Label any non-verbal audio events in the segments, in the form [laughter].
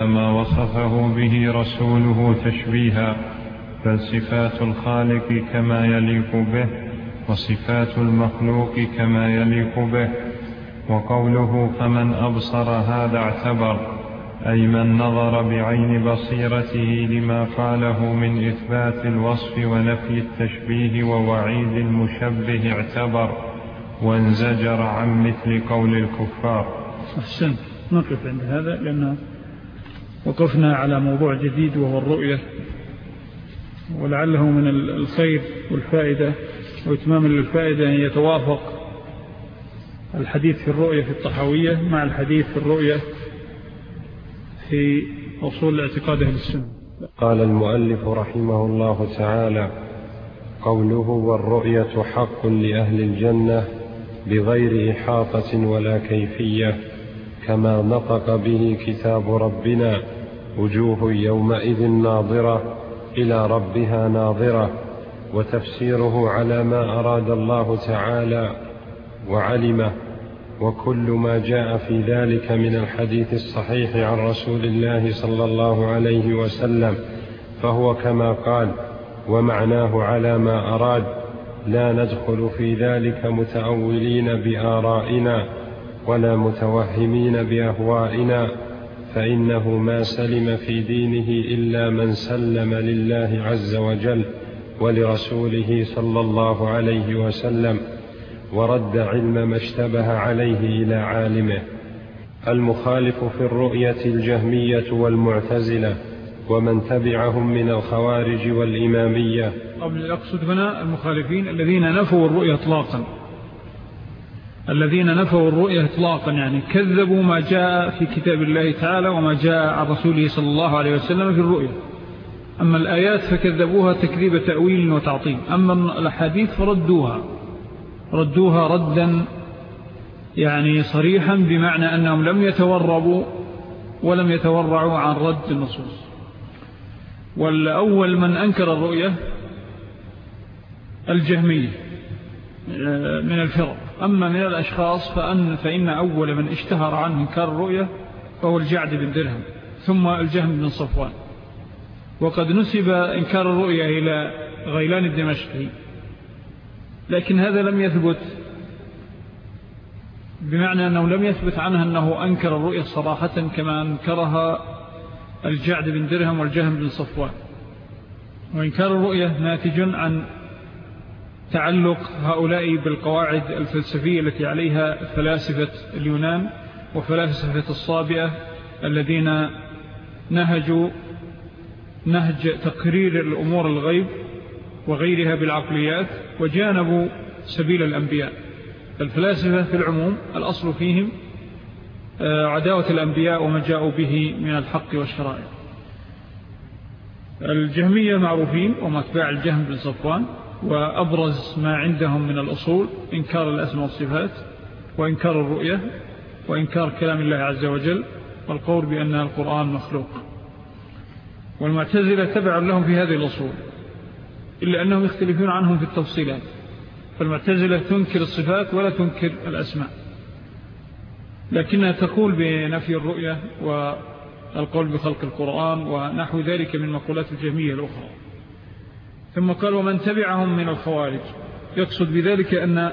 ما وصفه به رسوله تشبيها بل صفات الخالق كما يليق به وصفات المخلوق كما يليق به وقوله فمن أبصر هذا اعتبر أي من نظر بعين بصيرته لما قاله من إثبات الوصف ونفي التشبيه ووعيد المشبه اعتبر وانزجر عن مثل قول الكفار. أحسن نقف عند هذا لأن وقفنا على موضوع جديد وهو الرؤية ولعله من الخير والفائدة وإتمام للفائدة أن يتوافق الحديث في الرؤية في الطحاوية مع الحديث في الرؤية في أصول الاعتقاد أهل السنة. قال المؤلف رحمه الله تعالى قوله والرؤية حق لأهل الجنة بغير إحاطة ولا كيفية. كما نطق به كتاب ربنا وجوه يومئذ ناظرة إلى ربها ناظرة وتفسيره على ما أراد الله تعالى وعلمه وكل ما جاء في ذلك من الحديث الصحيح عن رسول الله صلى الله عليه وسلم فهو كما قال ومعناه على ما أراد لا ندخل في ذلك متأولين بآرائنا ولا متوهمين بأهوائنا فإنه ما سلم في دينه إلا من سلم لله عز وجل ولرسوله صلى الله عليه وسلم ورد علم ما اشتبه عليه إلى عالمه. المخالف في الرؤية الجهمية والمعتزلة ومن تبعهم من الخوارج والإمامية. قبل أقصد هنا المخالفين الذين نفوا الرؤية اطلاقا. الذين نفوا الرؤية اطلاقا يعني كذبوا ما جاء في كتاب الله تعالى وما جاء عن رسوله صلى الله عليه وسلم في الرؤية أما الآيات فكذبوها تكذيب تأويل وتعطيل. أما الأحاديث فردوها. ردوها ردا يعني صريحا بمعنى أنهم لم يتوربوا ولم يتورعوا عن رد النصوص. والأول من أنكر الرؤية الجهمية من الفرق. أما من الأشخاص فأن فإن أول من اشتهر عنه إنكار الرؤية فهو الجعد بن درهم ثم الجهم بن صفوان. وقد نسب إنكار الرؤية إلى غيلان الدمشقي لكن هذا لم يثبت بمعنى أنه لم يثبت عنه أنه أنكر الرؤية صراحة كما أنكرها الجعد بن درهم والجهم بن صفوان. وإنكار الرؤية ناتج عن تعلق هؤلاء بالقواعد الفلسفية التي عليها فلاسفة اليونان وفلاسفة الصابئة الذين نهجوا نهج تقرير الأمور الغيب وغيرها بالعقليات وجانبوا سبيل الأنبياء. الفلاسفة في العموم الأصل فيهم آه، عداوة الأنبياء وما جاءوا به من الحق والشرائع. الجهمية معروفين وما اتباع الجهم بن صفوان. وأبرز ما عندهم من الأصول إنكار الأسماء والصفات وإنكار الرؤية وإنكار كلام الله عز وجل والقول بأن القرآن مخلوق. والمعتزلة تبع لهم في هذه الأصول إلا أنهم يختلفون عنهم في التفصيلات. فالمعتزلة تنكر الصفات ولا تنكر الأسماء. لكنها تقول بنفي الرؤية والقول بخلق القرآن ونحو ذلك من مقولات الجميع الأخرى. ثم قال ومن تبعهم من الخوارج. يقصد بذلك أن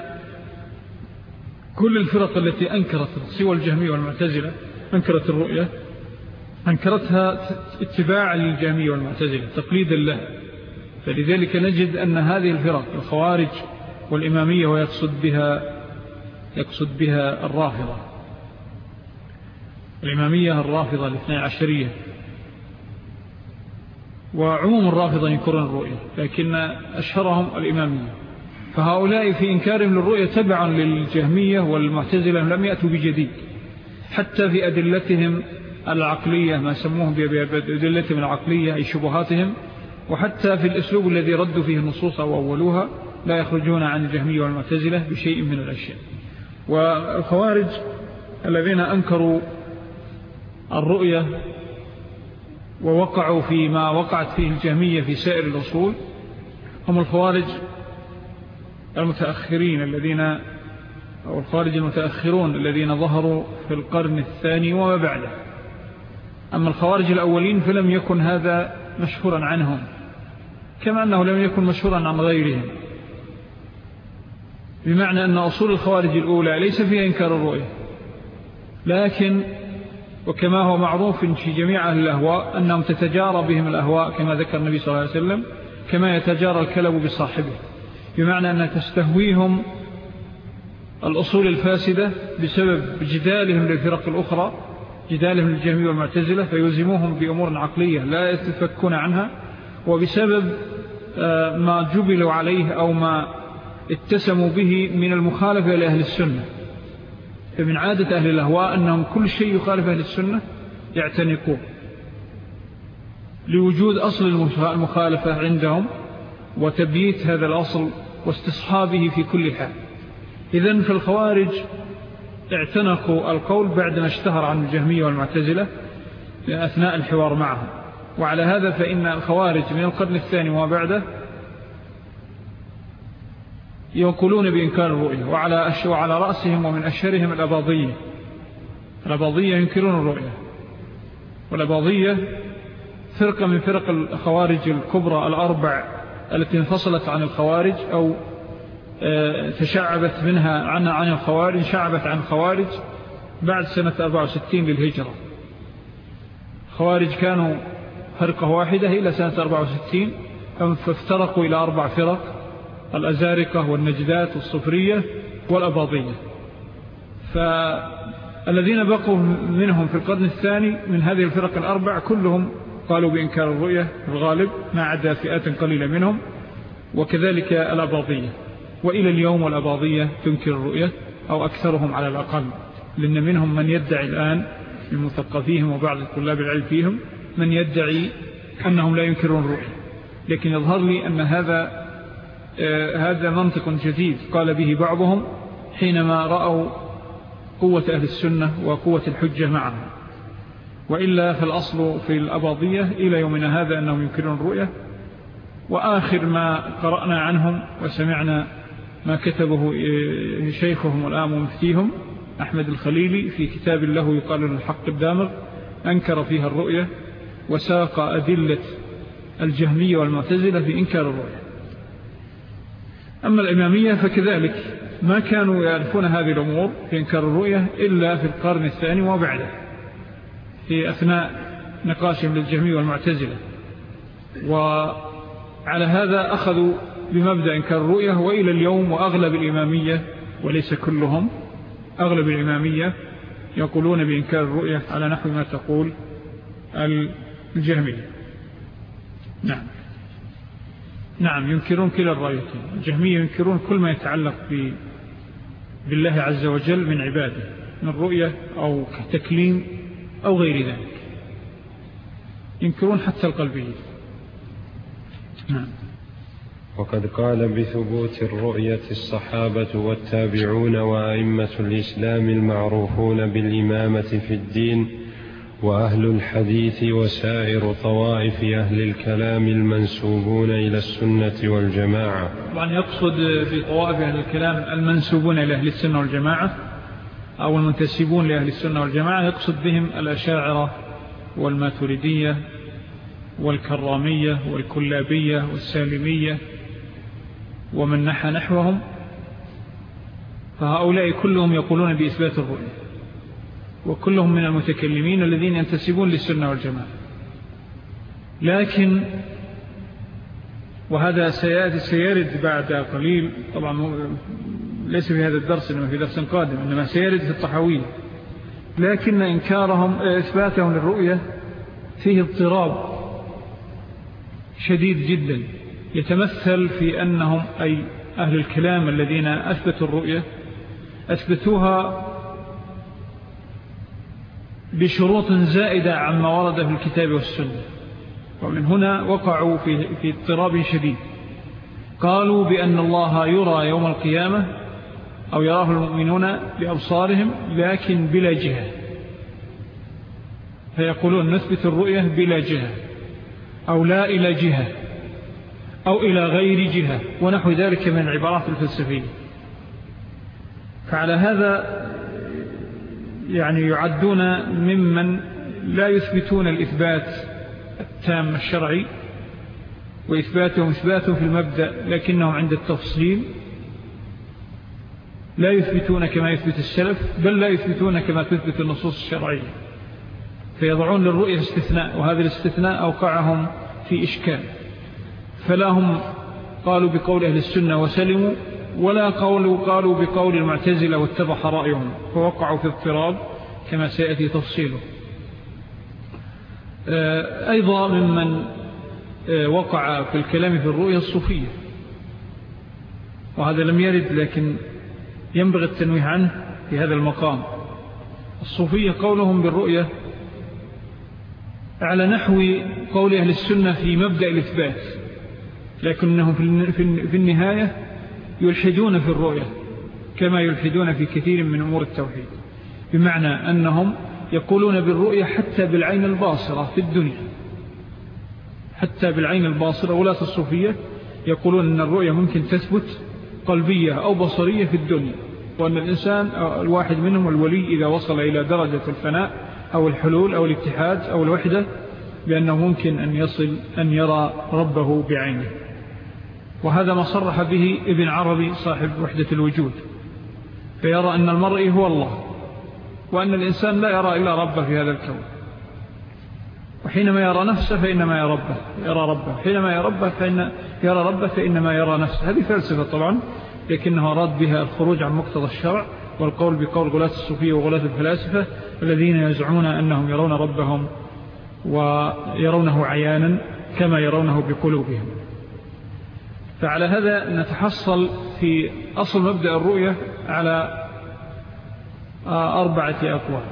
كل الفرق التي أنكرت سوى الجهمية والمعتزلة أنكرت الرؤية أنكرتها اتباعا للجهمية والمعتزلة تقليدا لها فلذلك نجد أن هذه الفرق الخوارج والإمامية ويقصد بها يقصد بها الرافضة. الإمامية الرافضة الاثنى عشرية. وعموم الرافضة ينكرون الرؤية لكن أشهرهم الإمامية. فهؤلاء في إنكارهم للرؤية تبعا للجهمية والمعتزلة لم يأتوا بجديد. حتى في أدلتهم العقلية ما سموهم بأدلتهم العقلية أي شبهاتهم وحتى في الأسلوب الذي ردوا فيه النصوص أو أولوها لا يخرجون عن الجهمية والمعتزلة بشيء من الأشياء. والخوارج الذين أنكروا الرؤية ووقعوا فيما وقعت فيه الجهمية في سائر الأصول هم الخوارج المتأخرين الذين أو الخوارج المتأخرون الذين ظهروا في القرن الثاني وما بعده. أما الخوارج الأولين فلم يكن هذا مشهورا عنهم كما أنه لم يكن مشهورا عن غيرهم. بمعنى أن أصول الخوارج الأولى ليس فيها إنكار الرؤية لكن وكما هو معروف في جميع أهل الأهواء أنهم تتجارى بهم الأهواء كما ذكر النبي صلى الله عليه وسلم كما يتجارى الكلب بصاحبه. بمعنى أن تستهويهم الأصول الفاسدة بسبب جدالهم للفرق الأخرى جدالهم للجميع والمعتزلة فيلزموهم بأمور عقلية لا يتفكون عنها وبسبب آه، ما جبلوا عليه أو ما اتسموا به من المخالفة لأهل السنة. فمن عادة أهل الأهواء أنهم كل شيء يخالف أهل السنة يعتنقون لوجود أصل المخالفة عندهم وتبييت هذا الأصل واستصحابه في كل حال. إذن في الخوارج اعتنقوا القول بعدما اشتهر عن الجهمية والمعتزلة أثناء الحوار معهم. وعلى هذا فإن الخوارج من القرن الثاني وبعده ينقلون بإنكار الرؤية وعلى, وعلى رأسهم ومن أشهرهم الأباضية. الأباضية ينكرون الرؤية. والأباضية فرقة من فرق الخوارج الكبرى الأربع التي انفصلت عن الخوارج أو آه، تشعبت منها عن عن الخوارج شعبت عن الخوارج بعد سنة 64 للهجرة. الخوارج كانوا فرقة واحدة إلى سنة 64 فافترقوا إلى أربع فرق. الأزارقة والنجدات والصفرية والأباضية. فالذين بقوا منهم في القرن الثاني من هذه الفرق الأربع كلهم قالوا بإنكار الرؤية الغالب ما عدا فئات قليلة منهم وكذلك الأباضية. وإلى اليوم الأباضية تنكر الرؤية أو أكثرهم على الأقل لأن منهم من يدعي الآن من مثقفيهم وبعض الطلاب العلم فيهم من يدعي أنهم لا ينكرون الرؤية. لكن يظهر لي أن هذا هذا منطق جديد. قال به بعضهم حينما رأوا قوة أهل السنة وقوة الحجة معهم. وإلا فالأصل في الأباضية إلى يومنا هذا أنهم ينكرون الرؤية. وآخر ما قرأنا عنهم وسمعنا ما كتبه آه، شيخهم الآن ومفتيهم أحمد الخليلي في كتاب له يقال الحق الدامغ أنكر فيها الرؤية وساق أدلة الجهمية والمعتزلة في إنكار الرؤية. أما الإمامية فكذلك ما كانوا يعرفون هذه الأمور في إنكار الرؤية إلا في القرن الثاني وبعده في أثناء نقاشهم للجهمية والمعتزلة. وعلى هذا أخذوا بمبدأ إنكار الرؤية وإلى اليوم وأغلب الإمامية وليس كلهم أغلب الإمامية يقولون بإنكار الرؤية على نحو ما تقول الجهمية. نعم. نعم ينكرون كلا الرأيتين الجهمية ينكرون كل ما يتعلق بالله عز وجل من عباده من رؤية أو تكليم أو غير ذلك. ينكرون حتى القلبية. نعم. وقد قال بثبوت الرؤية الصحابة والتابعون وأئمة الإسلام المعروفون بالإمامة في الدين وأهل الحديث وسائر طوائف أهل الكلام المنسوبون إلى السنة والجماعة. طبعا يقصد بطوائف أهل الكلام المنسوبون إلى أهل السنة والجماعة أو المنتسبون لأهل السنة والجماعة يقصد بهم الأشاعرة والماتريدية والكرامية والكلابية والسالمية ومن نحى نحوهم فهؤلاء كلهم يقولون بإثبات الرؤية. وكلهم من المتكلمين الذين ينتسبون للسنة والجماعة. لكن وهذا سيأتي سيرد بعد قليل. طبعا ليس في هذا الدرس إنما في درس قادم إنما سيرد في الطحوين لكن إنكارهم إثباتهم للرؤية فيه اضطراب شديد جدا. يتمثل في أنهم أي أهل الكلام الذين أثبتوا الرؤية أثبتوها بشروط زائدة عما ورد في الكتاب والسنة. ومن هنا وقعوا في, في اضطراب شديد. قالوا بأن الله يرى يوم القيامة أو يراه المؤمنون بأبصارهم لكن بلا جهة. فيقولون نثبت الرؤية بلا جهة أو لا إلى جهة أو إلى غير جهة ونحو ذلك من العبارات الفلسفية. فعلى هذا يعني يعدون ممن لا يثبتون الإثبات التام الشرعي وإثباتهم إثباته في المبدأ لكنهم عند التفصيل. لا يثبتون كما يثبت السلف بل لا يثبتون كما تثبت النصوص الشرعية. فيضعون للرؤية استثناء وهذا الاستثناء أوقعهم في إشكال. فلا هم قالوا بقول أهل السنة وسلموا ولا قولوا قالوا بقول المعتزلة واتضح رأيهم فوقعوا في اضطراب كما سيأتي تفصيله. آه، أيضا ممن آه، وقع في الكلام في الرؤية الصوفية. وهذا لم يرد لكن ينبغي التنويه عنه في هذا المقام. الصوفية قولهم بالرؤية على نحو قول أهل السنة في مبدأ الإثبات لكنهم في النهاية يلحدون في الرؤية كما يلحدون في كثير من أمور التوحيد. بمعنى أنهم يقولون بالرؤية حتى بالعين الباصرة في الدنيا. حتى بالعين الباصرة ولاة الصوفية يقولون أن الرؤية ممكن تثبت قلبية أو بصرية في الدنيا وأن الإنسان الواحد منهم الولي إذا وصل إلى درجة الفناء أو الحلول أو الاتحاد أو الوحدة بأنه ممكن أن يصل أن يرى ربه بعينه. وهذا ما صرح به ابن عربي صاحب وحدة الوجود فيرى أن المرء هو الله وأن الإنسان لا يرى إلا ربه في هذا الكون. وحينما يرى نفسه فإنما يرى ربه يرى ربه. حينما يرى ربه فإن يرى ربه فإنما يرى نفسه. هذه فلسفة طبعا لكنه أراد بها الخروج عن مقتضى الشرع والقول بقول غلاة الصوفية وغلاة الفلاسفة الذين يزعون أنهم يرون ربهم ويرونه عيانا كما يرونه بقلوبهم. فعلى هذا نتحصل في أصل مبدأ الرؤية على أربعة أقوال.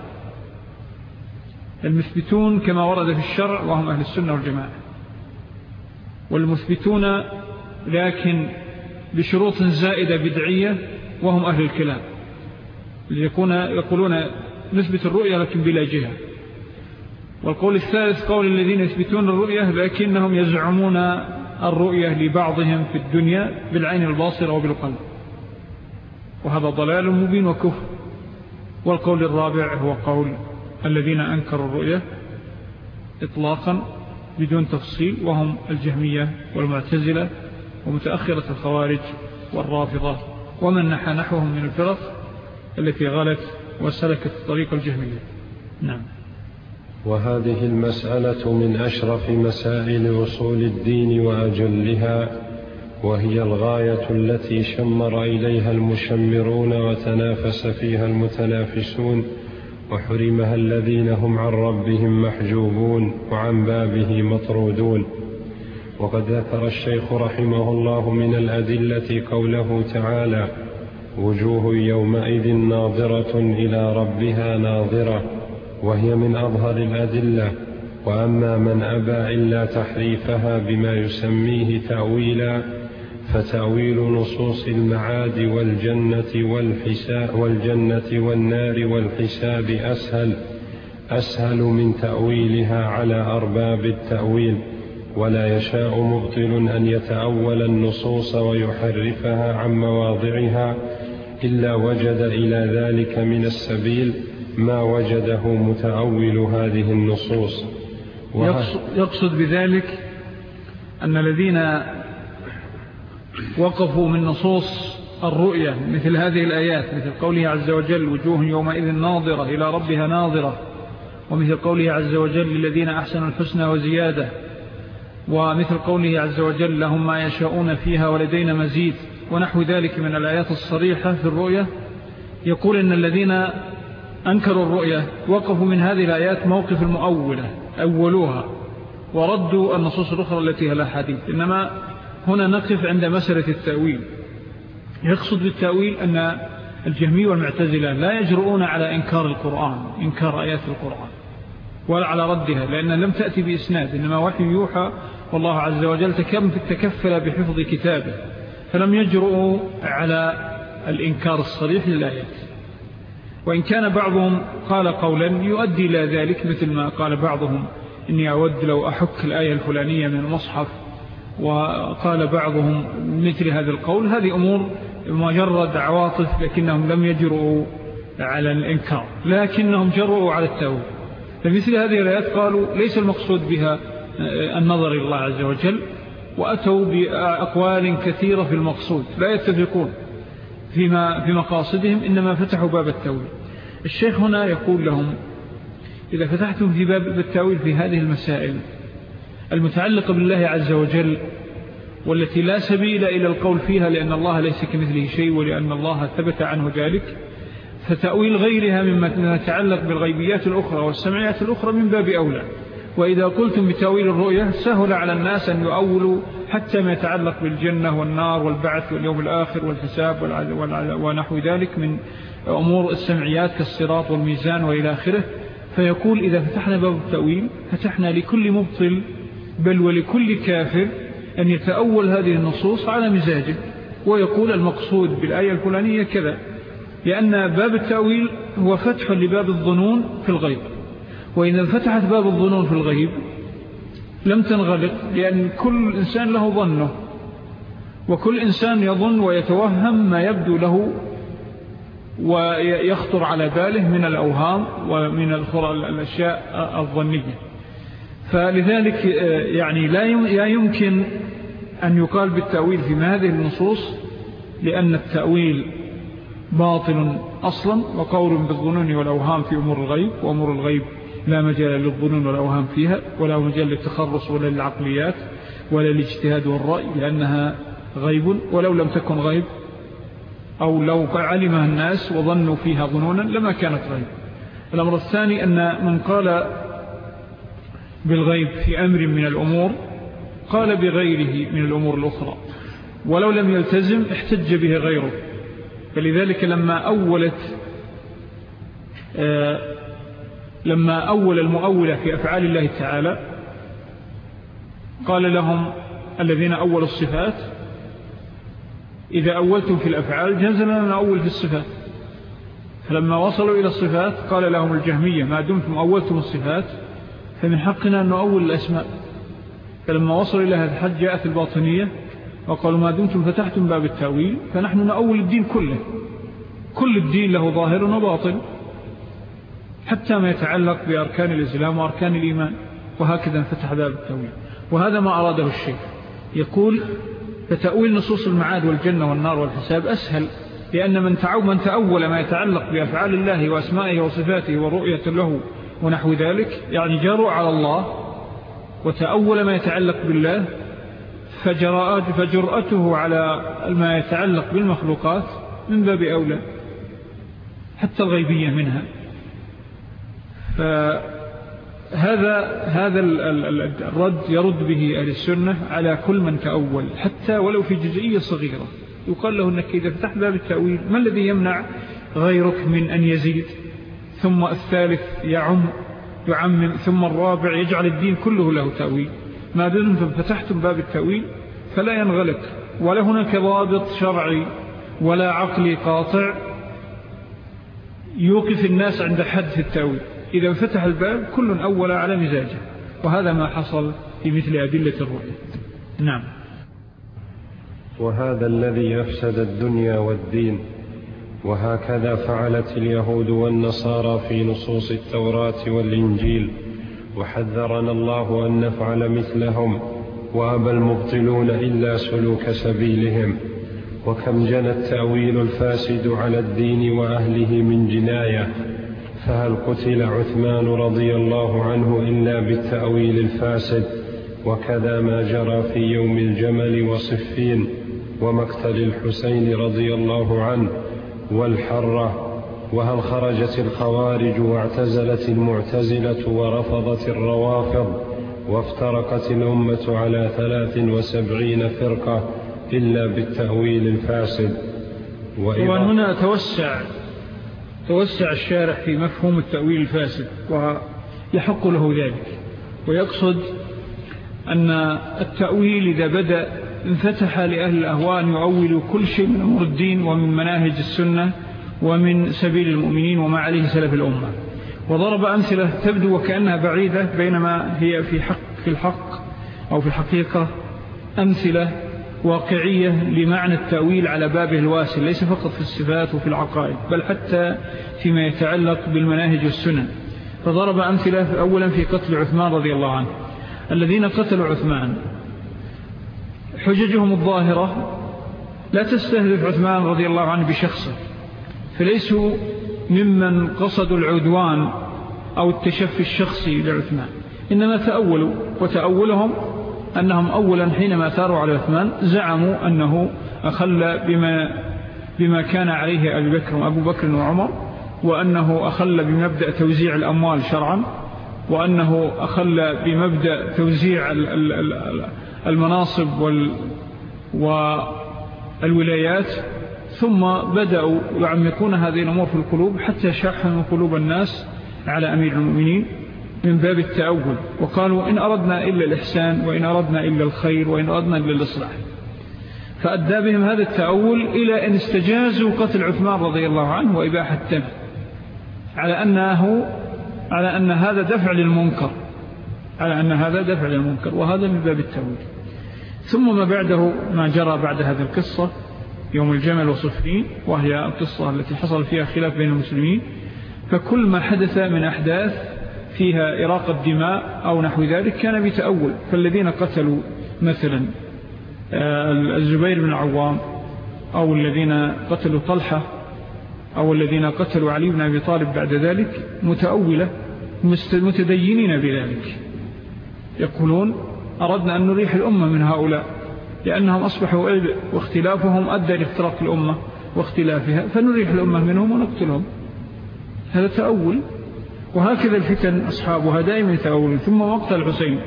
المثبتون كما ورد في الشرع وهم أهل السنة والجماعة. والمثبتون لكن بشروط زائدة بدعية وهم أهل الكلام. يكون يقولون نثبت الرؤية لكن بلا جهة. والقول الثالث قول الذين يثبتون الرؤية لكنهم يزعمون الرؤية لبعضهم في الدنيا بالعين الباصرة وبالقلب. وهذا ضلال مبين وكفر. والقول الرابع هو قول الذين أنكروا الرؤية إطلاقا بدون تفصيل وهم الجهمية والمعتزلة ومتأخرة الخوارج والرافضة. ومن نحى نحوهم من الفرق التي غلت وسلكت طريق الجهمية. نعم. وهذه المسألة من أشرف مسائل أصول الدين وأجلها وهي الغاية التي شمر إليها المشمرون وتنافس فيها المتنافسون وحرمها الذين هم عن ربهم محجوبون وعن بابه مطرودون. وقد ذكر الشيخ رحمه الله من الأدلة قوله تعالى وجوه يومئذ ناظرة إلى ربها ناظرة وهي من أظهر الأدلة. وأما من أبى إلا تحريفها بما يسميه تأويلا فتأويل نصوص المعاد والجنة, والحساب والجنة والنار والحساب أسهل أسهل من تأويلها على أرباب التأويل. ولا يشاء مبطل أن يتأول النصوص ويحرفها عن مواضعها إلا وجد إلى ذلك من السبيل. ما وجده متأول هذه النصوص. يقصد بذلك أن الذين وقفوا من نصوص الرؤية مثل هذه الآيات مثل قوله عز وجل وجوه يومئذ ناظرة إلى ربها ناظرة. ومثل قوله عز وجل للذين أحسنوا الحسنى وزيادة. ومثل قوله عز وجل لهم ما يشاءون فيها ولدينا مزيد. ونحو ذلك من الآيات الصريحة في الرؤية يقول إن الذين أنكروا الرؤية وقفوا من هذه الآيات موقف المؤولة أولوها وردوا النصوص الأخرى التي هي حديث. إنما هنا نقف عند مسألة التأويل. يقصد بالتأويل أن الجهمي والمعتزلة لا يجرؤون على إنكار القرآن إنكار آيات القرآن ولا على ردها لأن لم تأتي بإسناد إنما وحي يوحى والله عز وجل تكفل بحفظ كتابه فلم يجرؤوا على الإنكار الصريح للآيات. وإن كان بعضهم قال قولا يؤدي إلى ذلك مثل ما قال بعضهم. إني أود لو أحك الآية الفلانية من المصحف وقال بعضهم مثل هذا القول. هذه أمور مجرد عواطف لكنهم لم يجرؤوا على الإنكار لكنهم جرؤوا على التأويل. فمثل هذه الآيات قالوا ليس المقصود بها النظر إلى الله عز وجل وأتوا بأقوال كثيرة في المقصود لا يتفقون. فيما في مقاصدهم إنما فتحوا باب التأويل. الشيخ هنا يقول لهم إذا فتحتم في باب التأويل في هذه المسائل المتعلقة بالله عز وجل والتي لا سبيل إلى القول فيها لأن الله ليس كمثله شيء ولأن الله ثبت عنه ذلك فتأويل غيرها مما يتعلق بالغيبيات الأخرى والسمعيات الأخرى من باب أولى. وإذا قلتم بتأويل الرؤية سهل على الناس أن يؤولوا حتى ما يتعلق بالجنة والنار والبعث واليوم الآخر والحساب ونحو ذلك من أمور السمعيات كالصراط والميزان وإلى آخره. فيقول إذا فتحنا باب التأويل فتحنا لكل مبطل بل ولكل كافر أن يتأول هذه النصوص على مزاجه. ويقول المقصود بالآية الفلانية كذا لأن باب التأويل هو فتح لباب الظنون في الغيب. وإذا فتحت باب الظنون في الغيب لم تنغلق لأن كل إنسان له ظنه. وكل إنسان يظن ويتوهم ما يبدو له ويخطر على باله من الأوهام ومن الأشياء الظنية. فلذلك يعني لا يمكن أن يقال بالتأويل في هذه النصوص لأن التأويل باطل أصلا وقول بالظنون والأوهام في أمور الغيب وأمور الغيب لا مجال للظنون والأوهام فيها ولا مجال للتخرص ولا للعقليات ولا للاجتهاد والرأي لأنها غيب ولو لم تكن غيب أو لو علمها الناس وظنوا فيها ظنونا لما كانت غيب. الأمر الثاني أن من قال بالغيب في أمر من الأمور قال بغيره من الأمور الأخرى. ولو لم يلتزم احتج به غيره. فلذلك لما أولت آه لما أول المؤولة في أفعال الله تعالى قال لهم الذين أولوا الصفات إذا أولتم في الأفعال جنزلنا نأول في الصفات. فلما وصلوا إلى الصفات قال لهم الجهمية ما دمتم أولتم الصفات فمن حقنا أن نؤول الأسماء. فلما وصلوا إلى هذا الحد جاءت الباطنية وقالوا ما دمتم فتحتم باب التأويل فنحن نؤول الدين كله. كل الدين له ظاهر وباطن. حتى ما يتعلق بأركان الإسلام وأركان الإيمان وهكذا فتح باب التأويل. وهذا ما أراده الشيخ. يقول فتأويل نصوص المعاد والجنة والنار والحساب أسهل لأن من من تأول ما يتعلق بأفعال الله وأسمائه وصفاته ورؤية له ونحو ذلك يعني جروا على الله وتأول ما يتعلق بالله فجرأته على ما يتعلق بالمخلوقات من باب أولى حتى الغيبية منها. فهذا هذا الرد يرد به أهل السنة على كل من تأول حتى ولو في جزئية صغيرة. يقال له أنك إذا فتحت باب التأويل ما الذي يمنع غيرك من أن يزيد؟ ثم الثالث يعم يعمم ثم الرابع يجعل الدين كله له تأويل. ما دمتم فتحتم باب التأويل فلا ينغلق. ولا هناك ضابط شرعي ولا عقلي قاطع يوقف الناس عند حد في التأويل. إذا فتح الباب كل أول على مزاجه وهذا ما حصل في مثل أدلة الرؤية نعم. وهذا الذي أفسد الدنيا والدين وهكذا فعلت اليهود والنصارى في نصوص التوراة والإنجيل وحذرنا الله أن نفعل مثلهم وأبى المبطلون إلا سلوك سبيلهم. وكم جنى التأويل الفاسد على الدين وأهله من جناية. فهل قتل عثمان رضي الله عنه إلا بالتأويل الفاسد وكذا ما جرى في يوم الجمل وصفين ومقتل الحسين رضي الله عنه والحرة؟ وهل خرجت الخوارج واعتزلت المعتزلة ورفضت الروافض وافترقت الأمة على ثلاث وسبعين فرقة إلا بالتأويل الفاسد؟ طبعا هنا توسع توسع الشارح في مفهوم التأويل الفاسد ويحق له ذلك. ويقصد أن التأويل إذا بدأ انفتح لأهل الأهواء أن يؤولوا كل شيء من أمر الدين ومن مناهج السنة ومن سبيل المؤمنين وما عليه سلف الأمة. وضرب أمثلة تبدو وكأنها بعيدة بينما هي في حق في الحق أو في الحقيقة أمثلة واقعية لمعنى التأويل على بابه الواسل ليس فقط في الصفات وفي العقائد بل حتى فيما يتعلق بالمناهج والسنن. فضرب أمثلة أولا في قتل عثمان رضي الله عنه. الذين قتلوا عثمان حججهم الظاهرة لا تستهدف عثمان رضي الله عنه بشخصه فليسوا ممن قصدوا العدوان أو التشفي الشخصي لعثمان. إنما تأولوا وتأولهم أنهم أولا حينما ثاروا على عثمان زعموا أنه أخل بما, بما كان عليه أبي بكر وأبو بكر وعمر وأنه أخل بمبدأ توزيع الأموال شرعا وأنه أخل بمبدأ توزيع المناصب والولايات. ثم بدأوا يعمقون هذه الأمور في القلوب حتى شاحنوا قلوب الناس على أمير المؤمنين. من باب التأول. وقالوا إن أردنا إلا الإحسان وإن أردنا إلا الخير وإن أردنا إلا الإصلاح. فأدى بهم هذا التأول إلى أن استجازوا قتل عثمان رضي الله عنه وإباحة التم على أنه على أن هذا دفع للمنكر. على أن هذا دفع للمنكر. وهذا من باب التأويل ثم ما بعده ما جرى بعد هذه القصة يوم الجمل وصفرين وهي القصة التي حصل فيها خلاف بين المسلمين فكل ما حدث من أحداث فيها إراقة دماء أو نحو ذلك كان بتأول فالذين قتلوا مثلا آه، الزبير بن عوام أو الذين قتلوا طلحة أو الذين قتلوا علي بن أبي طالب بعد ذلك متأولة متدينين بذلك. يقولون أردنا أن نريح الأمة من هؤلاء لأنهم أصبحوا عبء واختلافهم أدى لاختراق الأمة واختلافها فنريح الأمة منهم ونقتلهم. هذا تأول. وهكذا الفتن أصحابها دائما تأول ثم مقتل الحسين.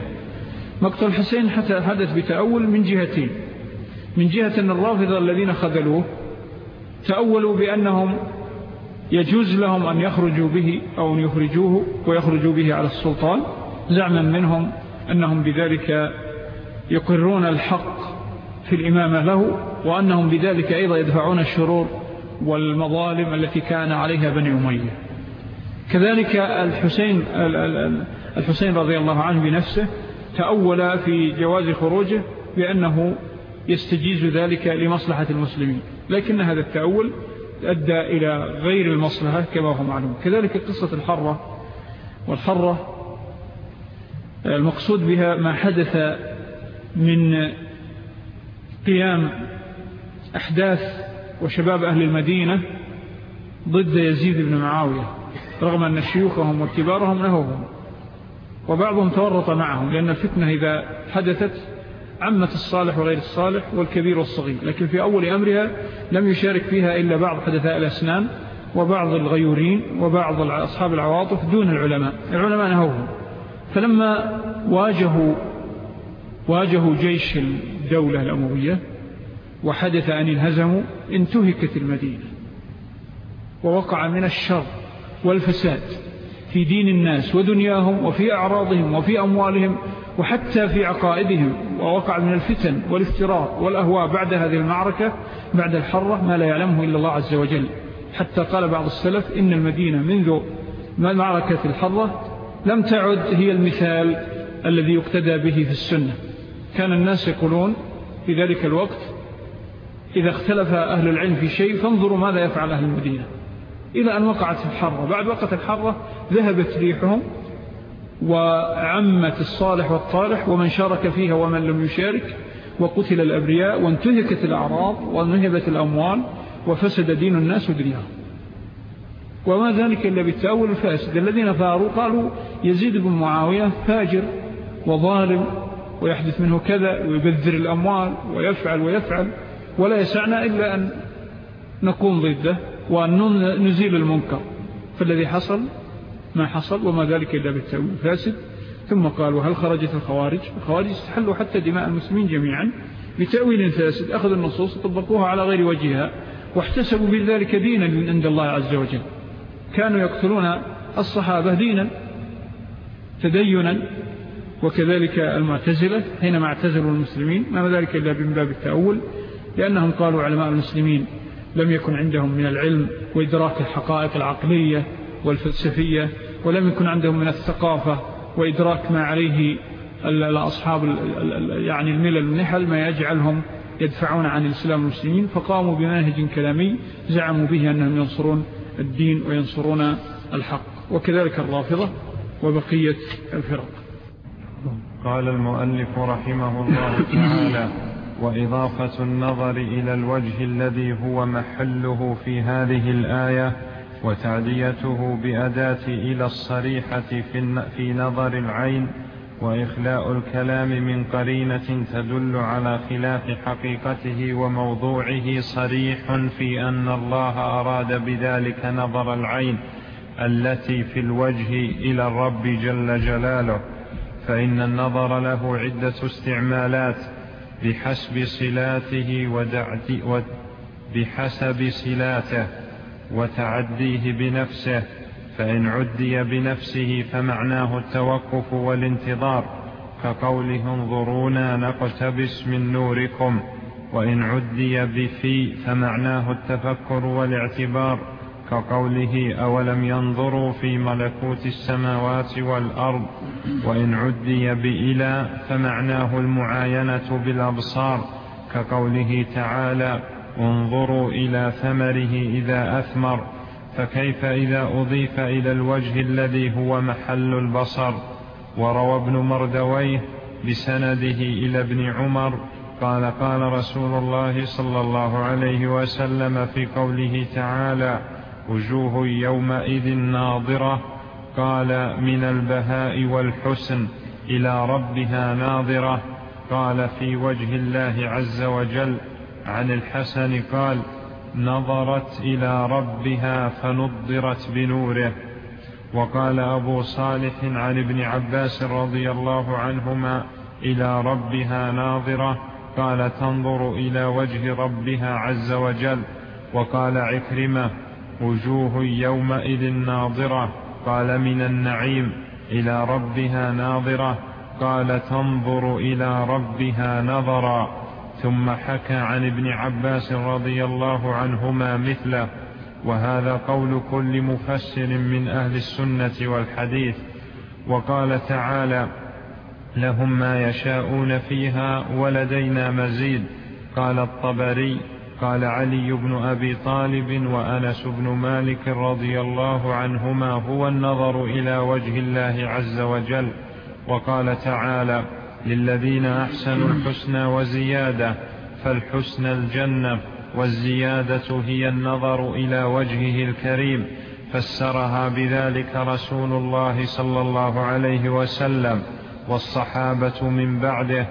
مقتل الحسين حتى حدث بتأول من جهتين من جهة أن الرافضة الذين خذلوه تأولوا بأنهم يجوز لهم أن يخرجوا به أو أن يخرجوه ويخرجوا به على السلطان زعما منهم أنهم بذلك يقرون الحق في الإمامة له وأنهم بذلك أيضا يدفعون الشرور والمظالم التي كان عليها بني أمية. كذلك الحسين, الحسين رضي الله عنه بنفسه تأول في جواز خروجه بأنه يستجيز ذلك لمصلحة المسلمين. لكن هذا التأول أدى إلى غير المصلحة كما هو معلوم. كذلك قصة الحرة والحرة المقصود بها ما حدث من قيام أحداث وشباب أهل المدينة ضد يزيد بن معاوية. رغم أن شيوخهم وكبارهم نهوهم وبعضهم تورط معهم لأن الفتنة إذا حدثت عمة الصالح وغير الصالح والكبير والصغير لكن في أول أمرها لم يشارك فيها إلا بعض حدثاء الأسنان وبعض الغيورين وبعض أصحاب العواطف دون العلماء العلماء نهوهم. فلما واجهوا واجهوا جيش الدولة الأموية وحدث أن انهزموا انتهكت المدينة ووقع من الشر. والفساد في دين الناس ودنياهم وفي أعراضهم وفي أموالهم وحتى في عقائدهم ووقع من الفتن والافتراء والأهواء بعد هذه المعركة بعد الحرة ما لا يعلمه إلا الله عز وجل. حتى قال بعض السلف إن المدينة منذ معركة الحرة لم تعد هي المثال الذي يقتدى به في السنة. كان الناس يقولون في ذلك الوقت إذا اختلف أهل العلم في شيء فانظروا ماذا يفعل أهل المدينة. إلى أن وقعت الحرة. بعد وقت الحرة ذهبت ريحهم وعمت الصالح والطالح ومن شارك فيها ومن لم يشارك وقتل الأبرياء وانتهكت الأعراض ونهبت الأموال وفسد دين الناس ودنياهم وما ذلك إلا بالتأول الفاسد. الذين فاروا قالوا يزيد بن معاوية فاجر وظالم ويحدث منه كذا ويبذر الأموال ويفعل ويفعل ولا يسعنا إلا أن نقوم ضده. وأن نزيل المنكر فالذي حصل ما حصل وما ذلك إلا بالتأويل الفاسد. ثم قالوا هل خرجت الخوارج؟ الخوارج استحلوا حتى دماء المسلمين جميعا بتأويل فاسد. أخذوا النصوص وطبقوها على غير وجهها واحتسبوا بذلك دينا من عند الله عز وجل. كانوا يقتلون الصحابة دينا تدينا وكذلك المعتزلة حينما اعتزلوا المسلمين. ما ذلك إلا من باب التأول لأنهم قالوا علماء المسلمين لم يكن عندهم من العلم وإدراك الحقائق العقلية والفلسفية ولم يكن عندهم من الثقافة وإدراك ما عليه الأصحاب يعني الملل. النحل ما يجعلهم يدفعون عن الإسلام المسلمين فقاموا بمنهج كلامي زعموا به أنهم ينصرون الدين وينصرون الحق. وكذلك الرافضة وبقية الفرق. قال المؤلف رحمه الله تعالى وإضافة النظر إلى الوجه الذي هو محله في هذه الآية وتعديته بأداة إلى الصريحة في نظر العين وإخلاء الكلام من قرينة تدل على خلاف حقيقته وموضوعه صريح في أن الله أراد بذلك نظر العين التي في الوجه إلى الرب جل جلاله. فإن النظر له عدة استعمالات بحسب صلاته بحسب صلاته وتعديه بنفسه فإن عدي بنفسه فمعناه التوقف والانتظار كقوله انظرونا نقتبس من نوركم وإن عدي بفي فمعناه التفكر والاعتبار. كقوله أولم ينظروا في ملكوت السماوات والأرض وإن عدي بإلى فمعناه المعاينة بالأبصار كقوله تعالى انظروا إلى ثمره إذا أثمر فكيف إذا أضيف إلى الوجه الذي هو محل البصر وروى ابن مردويه بسنده إلى ابن عمر قال قال رسول الله صلى الله عليه وسلم في قوله تعالى وجوه يومئذ ناظرة قال من البهاء والحسن إلى ربها ناظرة قال في وجه الله عز وجل عن الحسن قال نظرت إلى ربها فنضرت بنوره. وقال أبو صالح عن ابن عباس رضي الله عنهما إلى ربها ناظرة قال تنظر إلى وجه ربها عز وجل. وقال عكرمة وجوه يومئذ ناظرة قال من النعيم إلى ربها ناظرة قال تنظر إلى ربها نظرا. ثم حكى عن ابن عباس رضي الله عنهما مثله وهذا قول كل مفسر من أهل السنة والحديث. وقال تعالى لهم ما يشاءون فيها ولدينا مزيد قال الطبري قال علي بن أبي طالب وأنس بن مالك رضي الله عنهما هو النظر إلى وجه الله عز وجل وقال تعالى للذين أحسنوا الحسنى وزيادة فالحسنى الجنة والزيادة هي النظر إلى وجهه الكريم. فسرها بذلك رسول الله صلى الله عليه وسلم والصحابة من بعده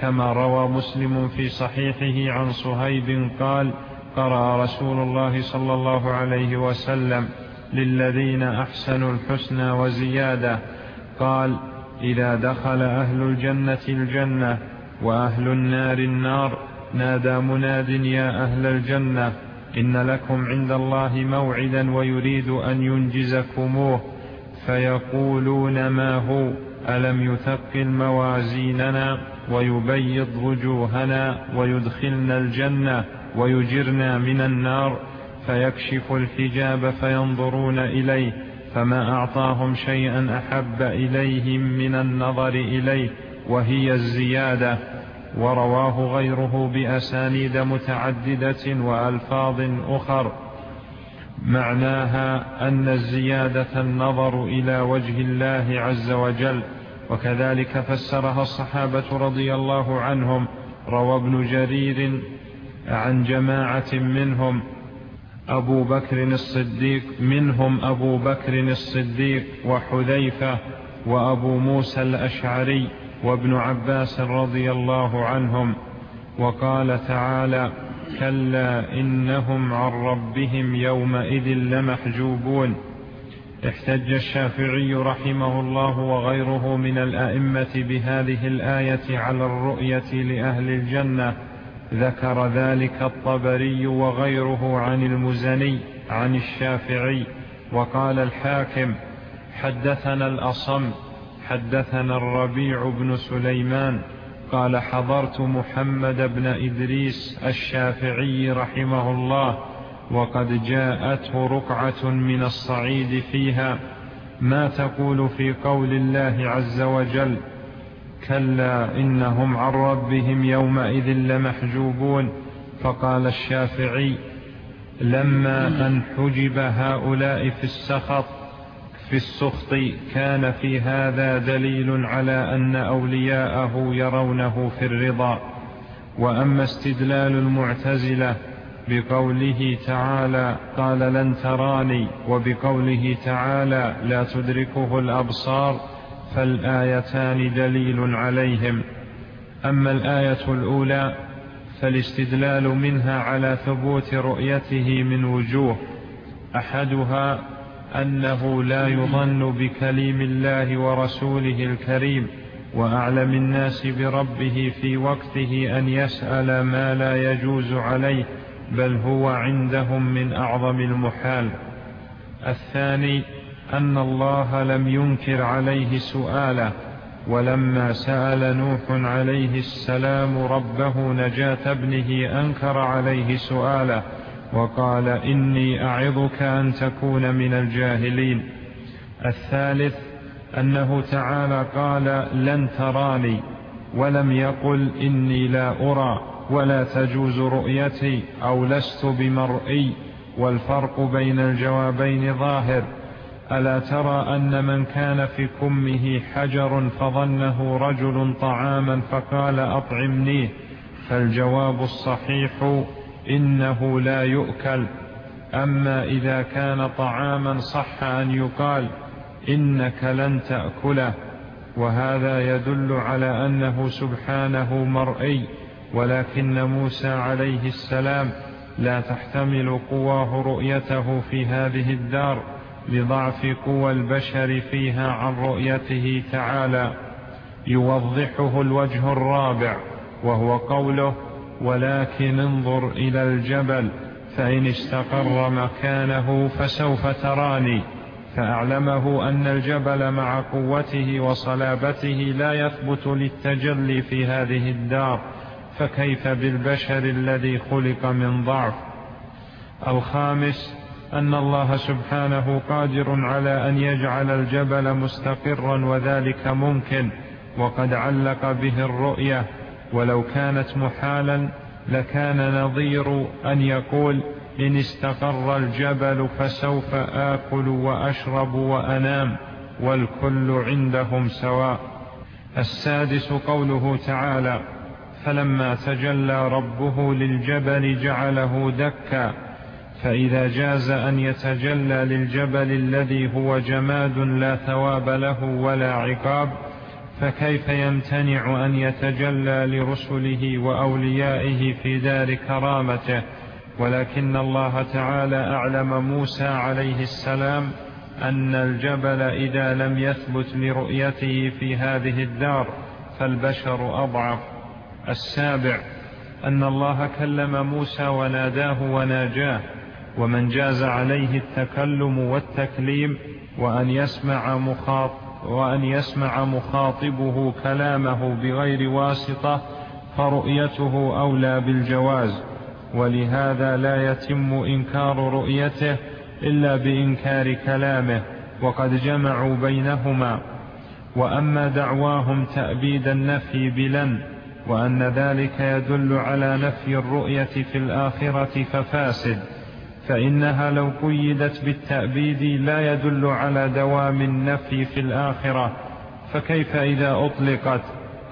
كما روى مسلم في صحيحه عن صهيب قال قرأ رسول الله صلى الله عليه وسلم للذين أحسنوا الحسنى وزيادة قال إذا دخل أهل الجنة الجنة وأهل النار النار نادى مناد يا أهل الجنة إن لكم عند الله موعدا ويريد أن ينجزكموه فيقولون ما هو؟ ألم يثقل موازيننا ويبيض وجوهنا ويدخلنا الجنة ويجرنا من النار فيكشف الحجاب فينظرون إليه فما أعطاهم شيئا أحب إليهم من النظر إليه وهي الزيادة ورواه غيره بأسانيد متعددة وألفاظ أخر معناها أن الزيادة النظر إلى وجه الله عز وجل وكذلك فسرها الصحابة رضي الله عنهم روى ابن جرير عن جماعة منهم أبو بكر الصديق منهم أبو بكر الصديق وحذيفة وأبو موسى الأشعري وابن عباس رضي الله عنهم وقال تعالى كلا إنهم عن ربهم يومئذ لمحجوبون. احتج الشافعي رحمه الله وغيره من الأئمة بهذه الآية على الرؤية لأهل الجنة. ذكر ذلك الطبري وغيره عن المزني عن الشافعي. وقال الحاكم حدثنا الأصم حدثنا الربيع بن سليمان قال حضرت محمد بن إدريس الشافعي رحمه الله وقد جاءته رقعة من الصعيد فيها ما تقول في قول الله عز وجل كلا إنهم عن ربهم يومئذ لمحجوبون فقال الشافعي لما أن حجب هؤلاء في السخط في السخط كان في هذا دليل على أن أولياءه يرونه في الرضا. وأما استدلال المعتزلة بقوله تعالى قال لن تراني وبقوله تعالى لا تدركه الأبصار فالآيتان دليل عليهم. أما الآية الأولى فالاستدلال منها على ثبوت رؤيته من وجوه أحدها أنه لا يظن بكليم الله ورسوله الكريم وأعلم الناس بربه في وقته أن يسأل ما لا يجوز عليه بل هو عندهم من أعظم المحال. الثاني أن الله لم ينكر عليه سؤاله ولما سأل نوح عليه السلام ربه نجاة ابنه أنكر عليه سؤاله. وقال إني أعظك أن تكون من الجاهلين. الثالث أنه تعالى قال لن تراني ولم يقل إني لا أرى ولا تجوز رؤيتي أو لست بمرئي والفرق بين الجوابين ظاهر. ألا ترى أن من كان في كمه حجر فظنه رجل طعاما فقال أطعمنيه فالجواب الصحيح إنه لا يؤكل. أما إذا كان طعاما صح أن يقال إنك لن تأكله وهذا يدل على أنه سبحانه مرئي ولكن موسى عليه السلام لا تحتمل قواه رؤيته في هذه الدار لضعف قوى البشر فيها عن رؤيته تعالى. يوضحه الوجه الرابع وهو قوله ولكن انظر إلى الجبل فإن استقر مكانه فسوف تراني فأعلمه أن الجبل مع قوته وصلابته لا يثبت للتجلي في هذه الدار فكيف بالبشر الذي خلق من ضعف؟ الخامس أن الله سبحانه قادر على أن يجعل الجبل مستقرا وذلك ممكن وقد علق به الرؤية ولو كانت محالا لكان نظير أن يقول إن استقر الجبل فسوف آكل وأشرب وأنام والكل عندهم سواء. السادس قوله تعالى فلما تجلى ربه للجبل جعله دكا. فإذا جاز أن يتجلى للجبل الذي هو جماد لا ثواب له ولا عقاب فكيف يمتنع أن يتجلى لرسله وأوليائه في دار كرامته؟ ولكن الله تعالى أعلم موسى عليه السلام أن الجبل إذا لم يثبت لرؤيته في هذه الدار فالبشر أضعف. السابع أن الله كلم موسى وناداه وناجاه ومن جاز عليه التكلم والتكليم وأن يسمع مخاطب وأن يسمع مخاطبه كلامه بغير واسطة فرؤيته أولى بالجواز ولهذا لا يتم إنكار رؤيته إلا بإنكار كلامه وقد جمعوا بينهما. وأما دعواهم تأبيد النفي بلن وأن ذلك يدل على نفي الرؤية في الآخرة ففاسد. فإنها لو قيدت بالتأبيد لا يدل على دوام النفي في الآخرة. فكيف إذا أطلقت؟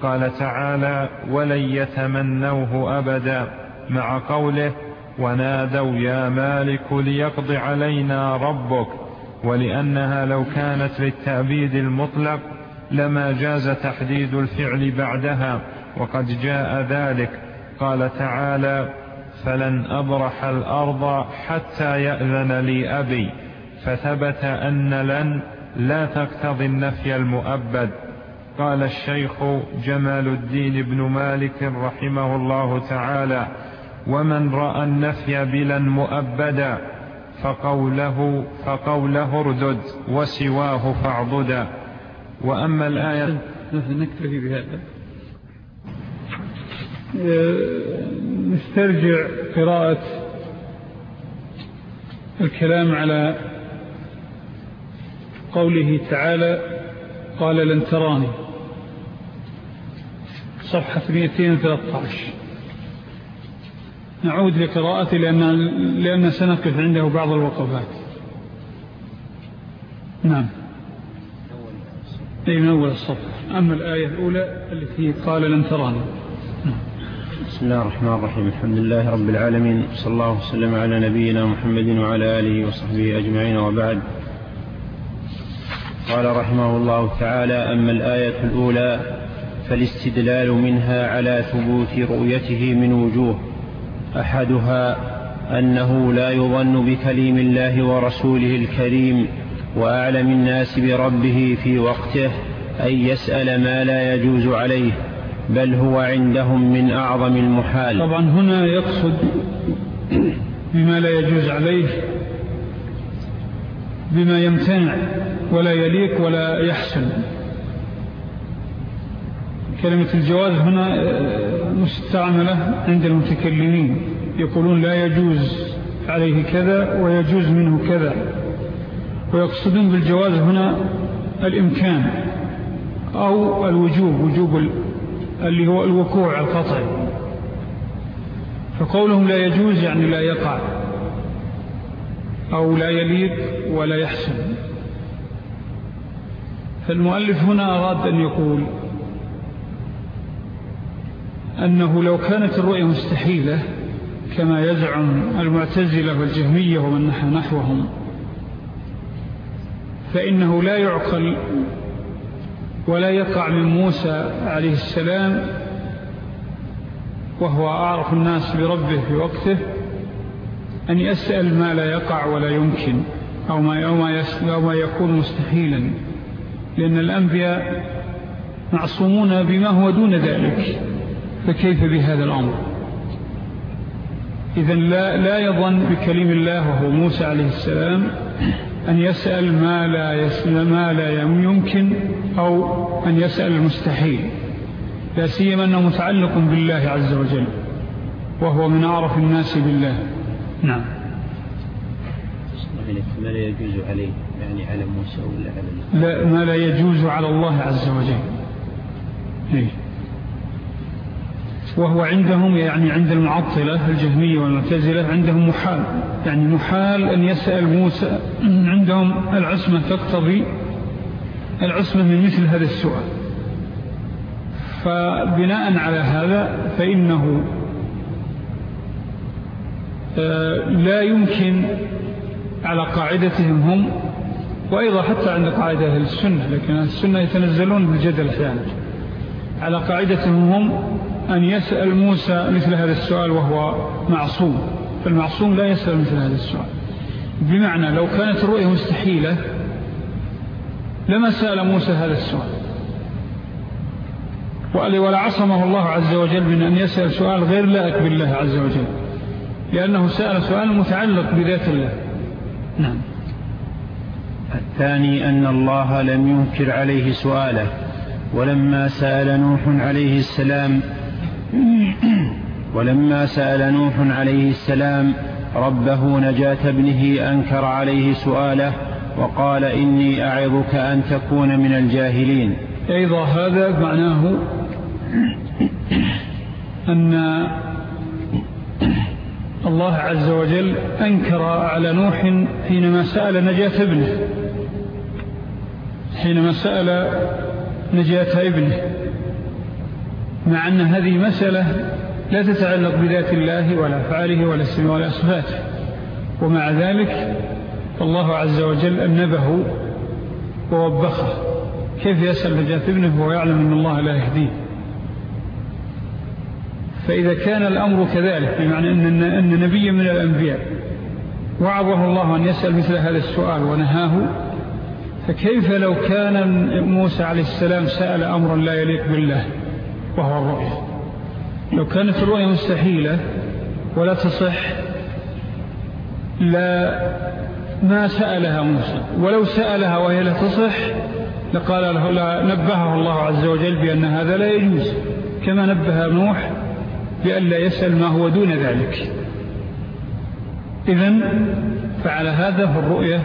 قال تعالى ولن يتمنوه أبدا. مع قوله ونادوا يا مالك ليقضي علينا ربك. ولأنها لو كانت للتأبيد المطلق لما جاز تحديد الفعل بعدها. وقد جاء ذلك. قال تعالى فلن أبرح الأرض حتى يأذن لي أبي. فثبت أن لن لا تقتضي النفي المؤبد. قال الشيخ جمال الدين بن مالك رحمه الله تعالى ومن رأى النفي بلا مؤبدا فقوله, فقوله اردد وسواه فاعضدا وأما الآية نكتفي بهذا. نسترجع قراءة الكلام على قوله تعالى قال لن تراني. صفحة 213 نعود لقراءته لأن, لأن سنقف عنده بعض الوقفات. نعم. أي من أول الصف أما الآية الأولى التي قال لن تراني. بسم الله الرحمن الرحيم. الحمد لله رب العالمين. صلى الله وسلم على نبينا محمد وعلى آله وصحبه أجمعين. وبعد. قال رحمه الله تعالى أما الآية الأولى فالاستدلال منها على ثبوت رؤيته من وجوه. أحدها أنه لا يظن بكليم الله ورسوله الكريم وأعلم الناس بربه في وقته أن يسأل ما لا يجوز عليه. بل هو عندهم من أعظم المحال. طبعا هنا يقصد بما لا يجوز عليه بما يمتنع ولا يليق ولا يحسن. كلمة الجواز هنا مستعملة عند المتكلمين. يقولون لا يجوز عليه كذا ويجوز منه كذا. ويقصدون بالجواز هنا الإمكان أو الوجوب وجوب اللي هو الوقوع القطع فقولهم لا يجوز يعني لا يقع. أو لا يليق ولا يحسن. فالمؤلف هنا أراد أن يقول أنه لو كانت الرؤية مستحيلة كما يزعم المعتزلة والجهمية ومن نحوهم فإنه لا يعقل ولا يقع من موسى عليه السلام وهو أعرف الناس بربه في وقته أن يسأل ما لا يقع ولا يمكن أو ما, أو ما, أو ما يكون مستحيلا. لأن الأنبياء معصومون بما هو دون ذلك فكيف بهذا الأمر؟ إذن لا, لا يظن بكلم الله وهو موسى عليه السلام أن يسأل ما لا, يسأل ما لا يمكن أو أن يسأل المستحيل. لا سيما أنه متعلق بالله عز وجل وهو من أعرف الناس بالله. نعم. ما لا يجوز عليه يعني على موسى ولا على لا ما لا يجوز على الله عز وجل. إيه. وهو عندهم يعني عند المعطلة الجهمية والمعتزلة عندهم محال. يعني محال أن يسأل موسى عندهم العصمة تقتضي العصمة من مثل هذا السؤال. فبناء على هذا فإنه آه، لا يمكن على قاعدتهم هم وأيضا حتى عند قاعدة السنة لكن السنة يتنزلون بالجدل أحيانا. على قاعدتهم هم أن يسأل موسى مثل هذا السؤال وهو معصوم فالمعصوم لا يسأل مثل هذا السؤال. بمعنى لو كانت الرؤية مستحيلة لما سأل موسى هذا السؤال. ولا عصمه الله عز وجل من أن يسأل سؤال غير لائق بالله عز وجل لأنه سأل سؤال متعلق بذات الله. نعم. الثاني أن الله لم ينكر عليه سؤاله ولما سأل نوح عليه السلام [coughs] ولما سأل نوح عليه السلام ربه نجاة ابنه أنكر عليه سؤاله وقال إني أعظك أن تكون من الجاهلين. أيضا هذا معناه أن الله عز وجل أنكر على نوح حينما سأل نجاة ابنه حينما سأل نجاة ابنه. مع أن هذه مسألة لا تتعلق بذات الله ولا فعله ولا اسمه ولا صفاته ومع ذلك الله عز وجل أنبه ووبخه. كيف يسأل نجاة ابنه وهو يعلم أن الله لا يهديه؟ فإذا كان الأمر كذلك بمعنى أن, أن نبي من الأنبياء وعظه الله أن يسأل مثل هذا السؤال ونهاه فكيف لو كان موسى عليه السلام سأل أمرا لا يليق بالله؟ وهو الرؤية لو كانت الرؤية مستحيلة ولا تصح لا ما سألها موسى. ولو سألها وهي لا تصح لقال له لا نبهه الله عز وجل بأن هذا لا يجوز. كما نبه نوح بأن لا يسأل ما هو دون ذلك. إذن فعلى هذا فالرؤية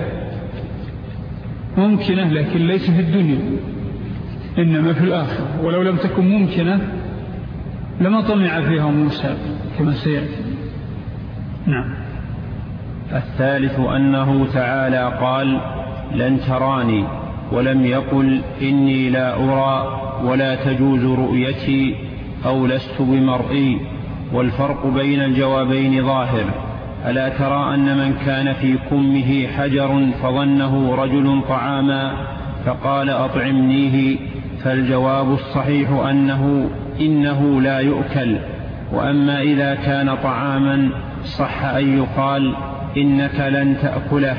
ممكنة لكن ليس في الدنيا. إنما في الآخرة. ولو لم تكن ممكنة لما طمع فيها موسى كما سيأتي نعم. الثالث أنه تعالى قال لن تراني ولم يقل إني لا أرى ولا تجوز رؤيتي أو لست بمرئي. والفرق بين الجوابين ظاهر. ألا ترى أن من كان في كمه حجر فظنه رجل طعاما فقال أطعمنيه فالجواب الصحيح أنه إنه لا يؤكل وأما إذا كان طعاما صح أن يقال إنك لن تأكله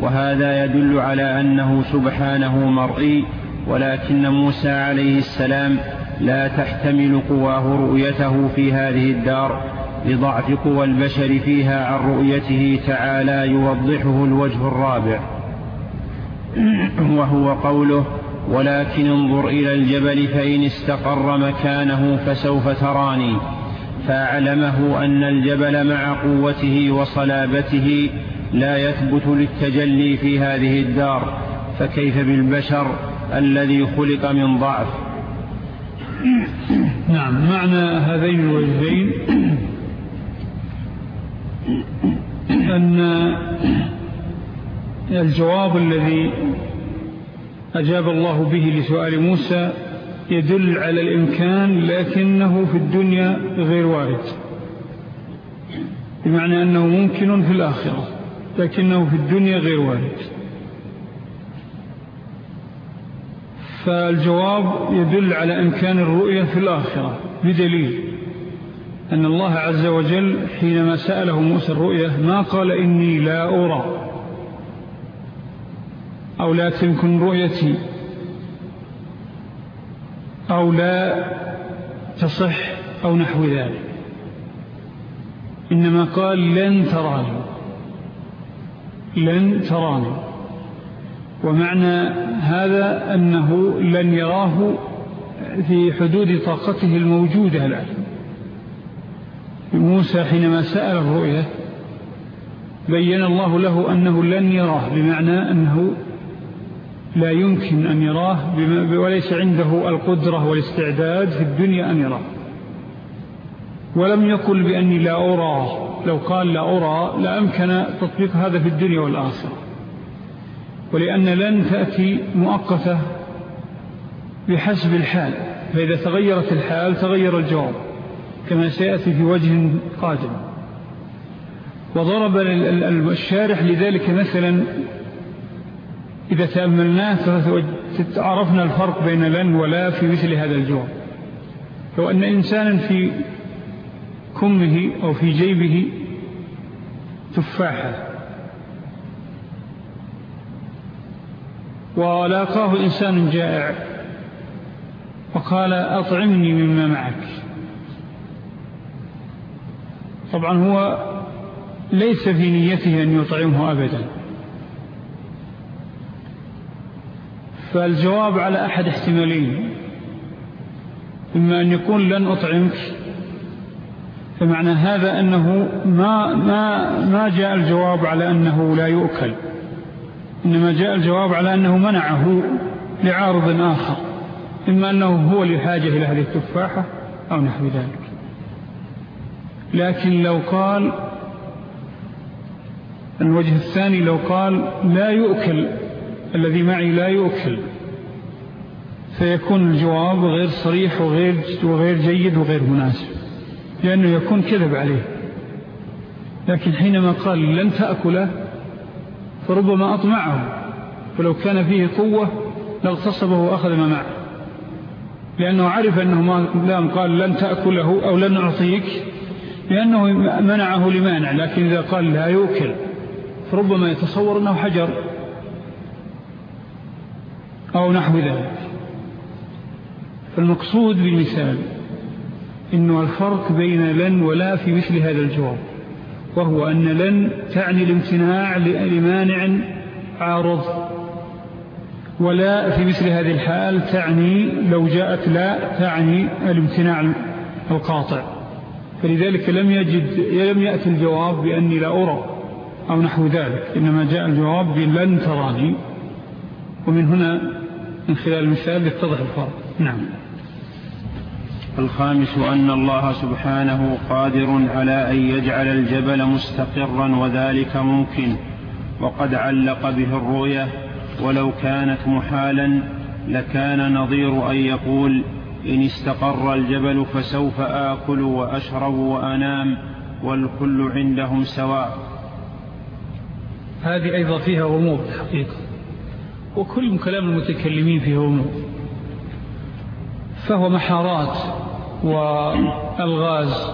وهذا يدل على أنه سبحانه مرئي ولكن موسى عليه السلام لا تحتمل قواه رؤيته في هذه الدار لضعف قوى البشر فيها عن رؤيته تعالى يوضحه الوجه الرابع وهو قوله ولكن انظر إلى الجبل فإن استقر مكانه فسوف تراني فأعلمه أن الجبل مع قوته وصلابته لا يثبت للتجلي في هذه الدار فكيف بالبشر الذي خلق من ضعف؟ نعم معنى هذين الوجهين أن الجواب الذي أجاب الله به لسؤال موسى يدل على الإمكان لكنه في الدنيا غير وارد. بمعنى أنه ممكن في الآخرة لكنه في الدنيا غير وارد. فالجواب يدل على إمكان الرؤية في الآخرة بدليل أن الله عز وجل حينما سأله موسى الرؤية ما قال إني لا أرى؟ أو لا تمكن رؤيتي أو لا تصح أو نحو ذلك. إنما قال لن تراني لن تراني. ومعنى هذا أنه لن يراه في حدود طاقته الموجودة الآن. موسى حينما سأل الرؤية بين الله له أنه لن يراه بمعنى أنه لا يمكن أن يراه وليس عنده القدرة والاستعداد في الدنيا أن يراه. ولم يقل بأني لا أرى لو قال لا أرى لأمكن تطبيق هذا في الدنيا والآخرة. ولأن لن تأتي مؤقتة بحسب الحال. فإذا تغيرت الحال تغير الجواب كما سيأتي في وجه قادم. وضرب الشارح لذلك مثلا إذا تأملناه عرفنا الفرق بين لن ولا في مثل هذا الجواب لو أن إنسانا في كمه أو في جيبه تفاحة ولاقاه إنسان جائع وقال أطعمني مما معك. طبعا هو ليس في نيته أن يطعمه أبدا. فالجواب على أحد احتمالين. إما أن يكون لن أطعمك فمعنى هذا أنه ما, ما, ما جاء الجواب على أنه لا يؤكل. إنما جاء الجواب على أنه منعه لعارض آخر. إما أنه هو لحاجة إلى هذه التفاحة أو نحو ذلك. لكن لو قال الوجه الثاني لو قال لا يؤكل الذي معي لا يؤكل. فيكون الجواب غير صريح وغير, وغير جيد وغير مناسب لأنه يكون كذب عليه. لكن حينما قال لن تأكله فربما أطمعه. ولو كان فيه قوة لاغتصبه وأخذ ما معه. لأنه عرف أنه ما قال لن تأكله أو لن أعطيك لأنه منعه لمانع. لكن إذا قال لا يوكل فربما يتصور أنه حجر. أو نحو ذلك. فالمقصود بالمثال إنه الفرق بين لن ولا في مثل هذا الجواب وهو أن لن تعني الامتناع لمانع عارض ولا في مثل هذه الحال تعني لو جاءت لا تعني الامتناع القاطع. فلذلك لم يجد لم يأتي الجواب بأني لا أرى أو نحو ذلك إنما جاء الجواب بلن تراني. ومن هنا من خلال المثال يتضح الفرق. نعم. الخامس أن الله سبحانه قادر على أن يجعل الجبل مستقرا وذلك ممكن وقد علق به الرؤية ولو كانت محالا لكان نظير أن يقول إن استقر الجبل فسوف آكل وأشرب وأنام والكل عندهم سواء. هذه أيضا فيها غموض حقيقة. وكل كلام المتكلمين فيه غموض فهو محارات والغاز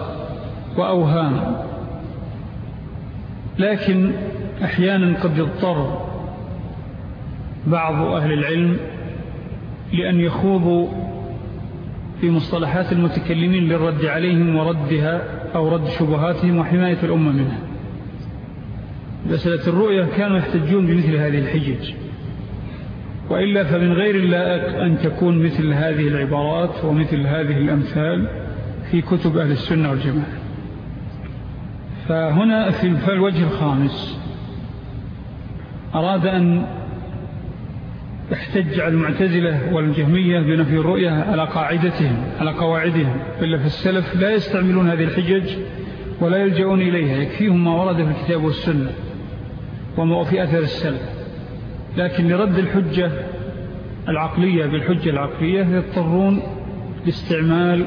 وأوهام. لكن أحيانا قد يضطر بعض أهل العلم لأن يخوضوا في مصطلحات المتكلمين للرد عليهم وردها أو رد شبهاتهم وحماية الأمة منها. مسألة الرؤية كانوا يحتجون بمثل هذه الحجج. وإلا فمن غير اللائق أن تكون مثل هذه العبارات ومثل هذه الأمثال في كتب أهل السنة والجماعة. فهنا في الوجه الخامس أراد أن احتج على المعتزلة والجهمية بنفي الرؤية على قاعدتهم على قواعدهم إلا في السلف لا يستعملون هذه الحجج ولا يلجؤون إليها يكفيهم ما ورد في الكتاب والسنة وما في أثر السلف. لكن لرد الحجة العقلية بالحجة العقلية يضطرون لاستعمال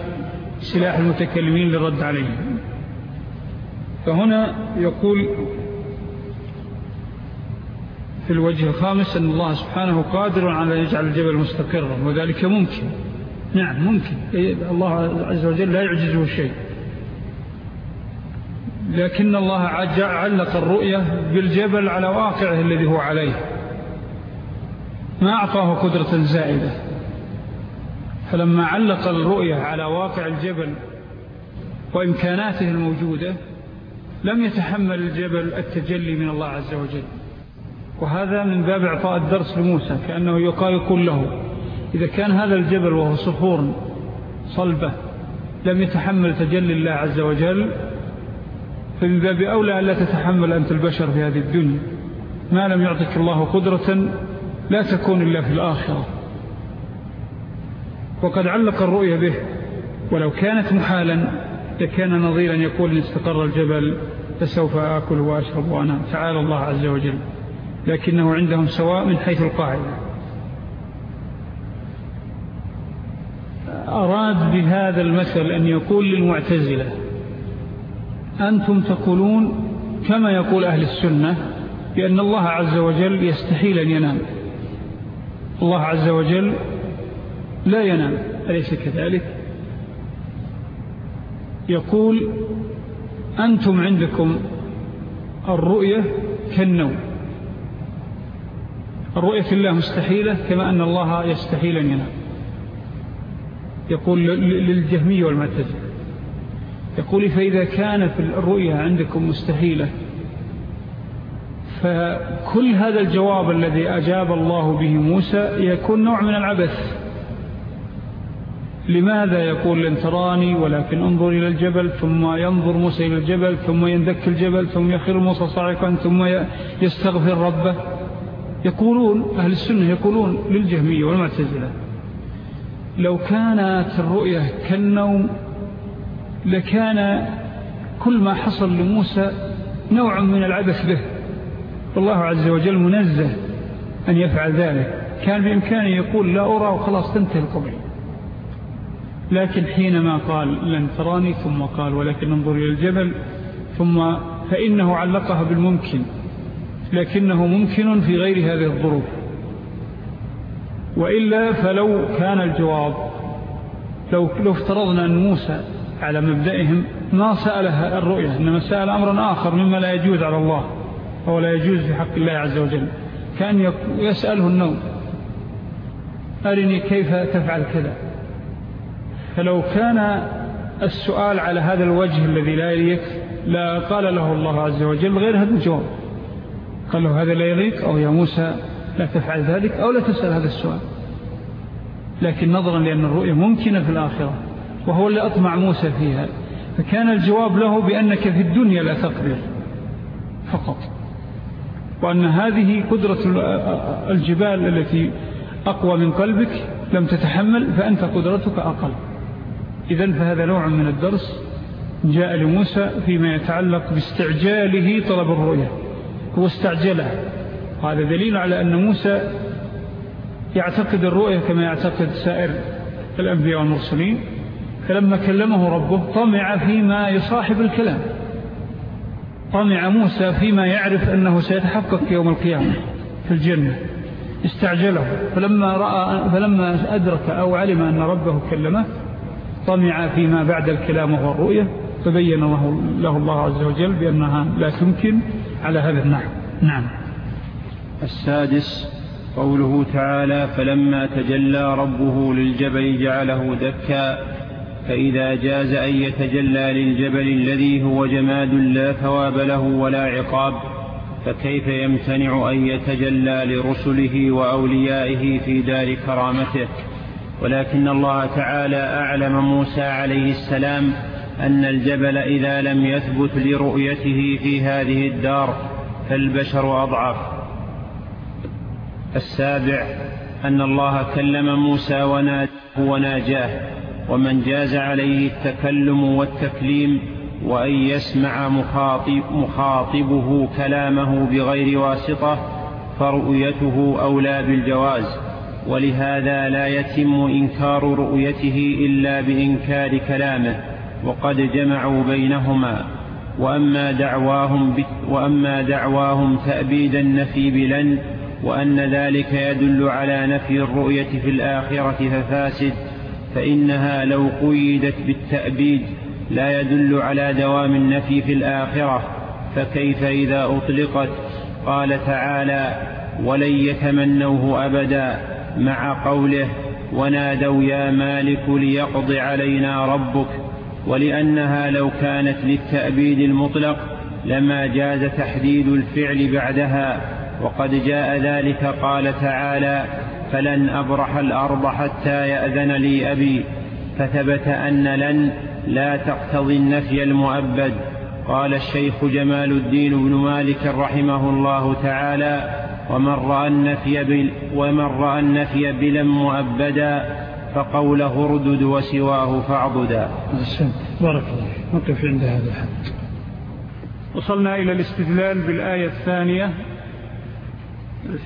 سلاح المتكلمين للرد عليهم. فهنا يقول في الوجه الخامس أن الله سبحانه قادر على يجعل الجبل مستقرا وذلك ممكن. نعم ممكن. الله عز وجل لا يعجزه شيء. لكن الله علق الرؤية بالجبل على واقعه الذي هو عليه. ما أعطاه قدرة زائدة فلما علق الرؤية على واقع الجبل وإمكاناته الموجودة لم يتحمل الجبل التجلي من الله عز وجل. وهذا من باب إعطاء الدرس لموسى كأنه يقول له إذا كان هذا الجبل وهو صخور صلبة لم يتحمل تجلي الله عز وجل فمن باب أولى أن لا تتحمل أنت البشر في هذه الدنيا. ما لم يعطك الله قدرة لا تكون إلا في الآخرة. وقد علق الرؤية به. ولو كانت محالا لكان نظيرا يقول إن استقر الجبل فسوف آكل وأشرب وأنا تعالى الله عز وجل. لكنه عندهم سواء من حيث القاعدة. أراد بهذا المثل أن يقول للمعتزلة أنتم تقولون كما يقول أهل السنة بأن الله عز وجل يستحيل أن ينام. الله عز وجل لا ينام أليس كذلك؟ يقول أنتم عندكم الرؤية كالنوم. الرؤية في الله مستحيلة كما أن الله يستحيل أن ينام. يقول للجهمية والمعتزلة يقول فإذا كانت الرؤية عندكم مستحيلة فكل هذا الجواب الذي أجاب الله به موسى يكون نوع من العبث. لماذا يقول لن تراني ولكن انظر إلى الجبل ثم ينظر موسى إلى الجبل ثم يندك الجبل ثم يخر موسى صاعقا ثم يستغفر ربه؟ يقولون أهل السنة يقولون للجهمية والمعتزلة لو كانت الرؤية كالنوم لكان كل ما حصل لموسى نوع من العبث به. والله عز وجل منزه أن يفعل ذلك. كان بإمكانه يقول لا أرى وخلاص تنتهي القضية. لكن حينما قال لن تراني ثم قال ولكن انظر إلى الجبل ثم فإنه علقها بالممكن لكنه ممكن في غير هذه الظروف. وإلا فلو كان الجواب لو, لو افترضنا أن موسى على مبدئهم ما سألها الرؤية إنما سأل أمرا آخر مما لا يجوز على الله. أو لا يجوز في حق الله عز وجل. كأن يسأله النوم. أرني كيف تفعل كذا. فلو كان السؤال على هذا الوجه الذي لا يليك لا قال له الله عز وجل غير هذا الجواب. قال له هذا لا يليك أو يا موسى لا تفعل ذلك أو لا تسأل هذا السؤال. لكن نظرا لأن الرؤية ممكنة في الآخرة وهو اللي أطمع موسى فيها. فكان الجواب له بأنك في الدنيا لا تقدر. فقط. وأن هذه قدرة الجبال التي أقوى من قلبك لم تتحمل فأنت قدرتك أقل. إذن فهذا نوع من الدرس جاء لموسى فيما يتعلق باستعجاله طلب الرؤية. هو استعجله. وهذا دليل على أن موسى يعتقد الرؤية كما يعتقد سائر الأنبياء والمرسلين. فلما كلمه ربه طمع فيما يصاحب الكلام. طمع موسى فيما يعرف أنه سيتحقق يوم القيامة في الجنة. استعجله. فلما, رأى فلما أدرك أو علم أن ربه كلمه طمع فيما بعد الكلام وهو الرؤية فبين له الله عز وجل بأنها لا تمكن على هذا النحو. نعم. السادس قوله تعالى فلما تجلى ربه للجبل جعله دكا فإذا جاز أن يتجلى للجبل الذي هو جماد لا ثواب له ولا عقاب فكيف يمتنع أن يتجلى لرسله وأوليائه في دار كرامته؟ ولكن الله تعالى أعلم موسى عليه السلام أن الجبل إذا لم يثبت لرؤيته في هذه الدار فالبشر أضعف. السابع أن الله كلم موسى وناجاه ومن جاز عليه التكلم والتكليم وأن يسمع مخاطب مخاطبه كلامه بغير واسطة فرؤيته أولى بالجواز. ولهذا لا يتم إنكار رؤيته إلا بإنكار كلامه وقد جمعوا بينهما. وأما دعواهم, وأما دعواهم تأبيد النفي بلن وأن ذلك يدل على نفي الرؤية في الآخرة ففاسد. فإنها لو قيدت بالتأبيد لا يدل على دوام النفي في الآخرة. فكيف إذا أطلقت؟ قال تعالى ولن يتمنوه أبدا مع قوله ونادوا يا مالك ليقض علينا ربك ولأنها لو كانت للتأبيد المطلق لما جاز تحديد الفعل بعدها. وقد جاء ذلك قال تعالى فلن أبرح الأرض حتى يأذن لي أبي. فثبت أن لن لا تقتضي النفي المؤبد. قال الشيخ جمال الدين بن مالك رحمه الله تعالى ومن رأى النفي, بل ومن رأى النفي بلا مؤبدا فقوله اردد وسواه فاعبدا. بارك الله نقف عند هذا الحد. وصلنا إلى الاستدلال بالآية الثانية.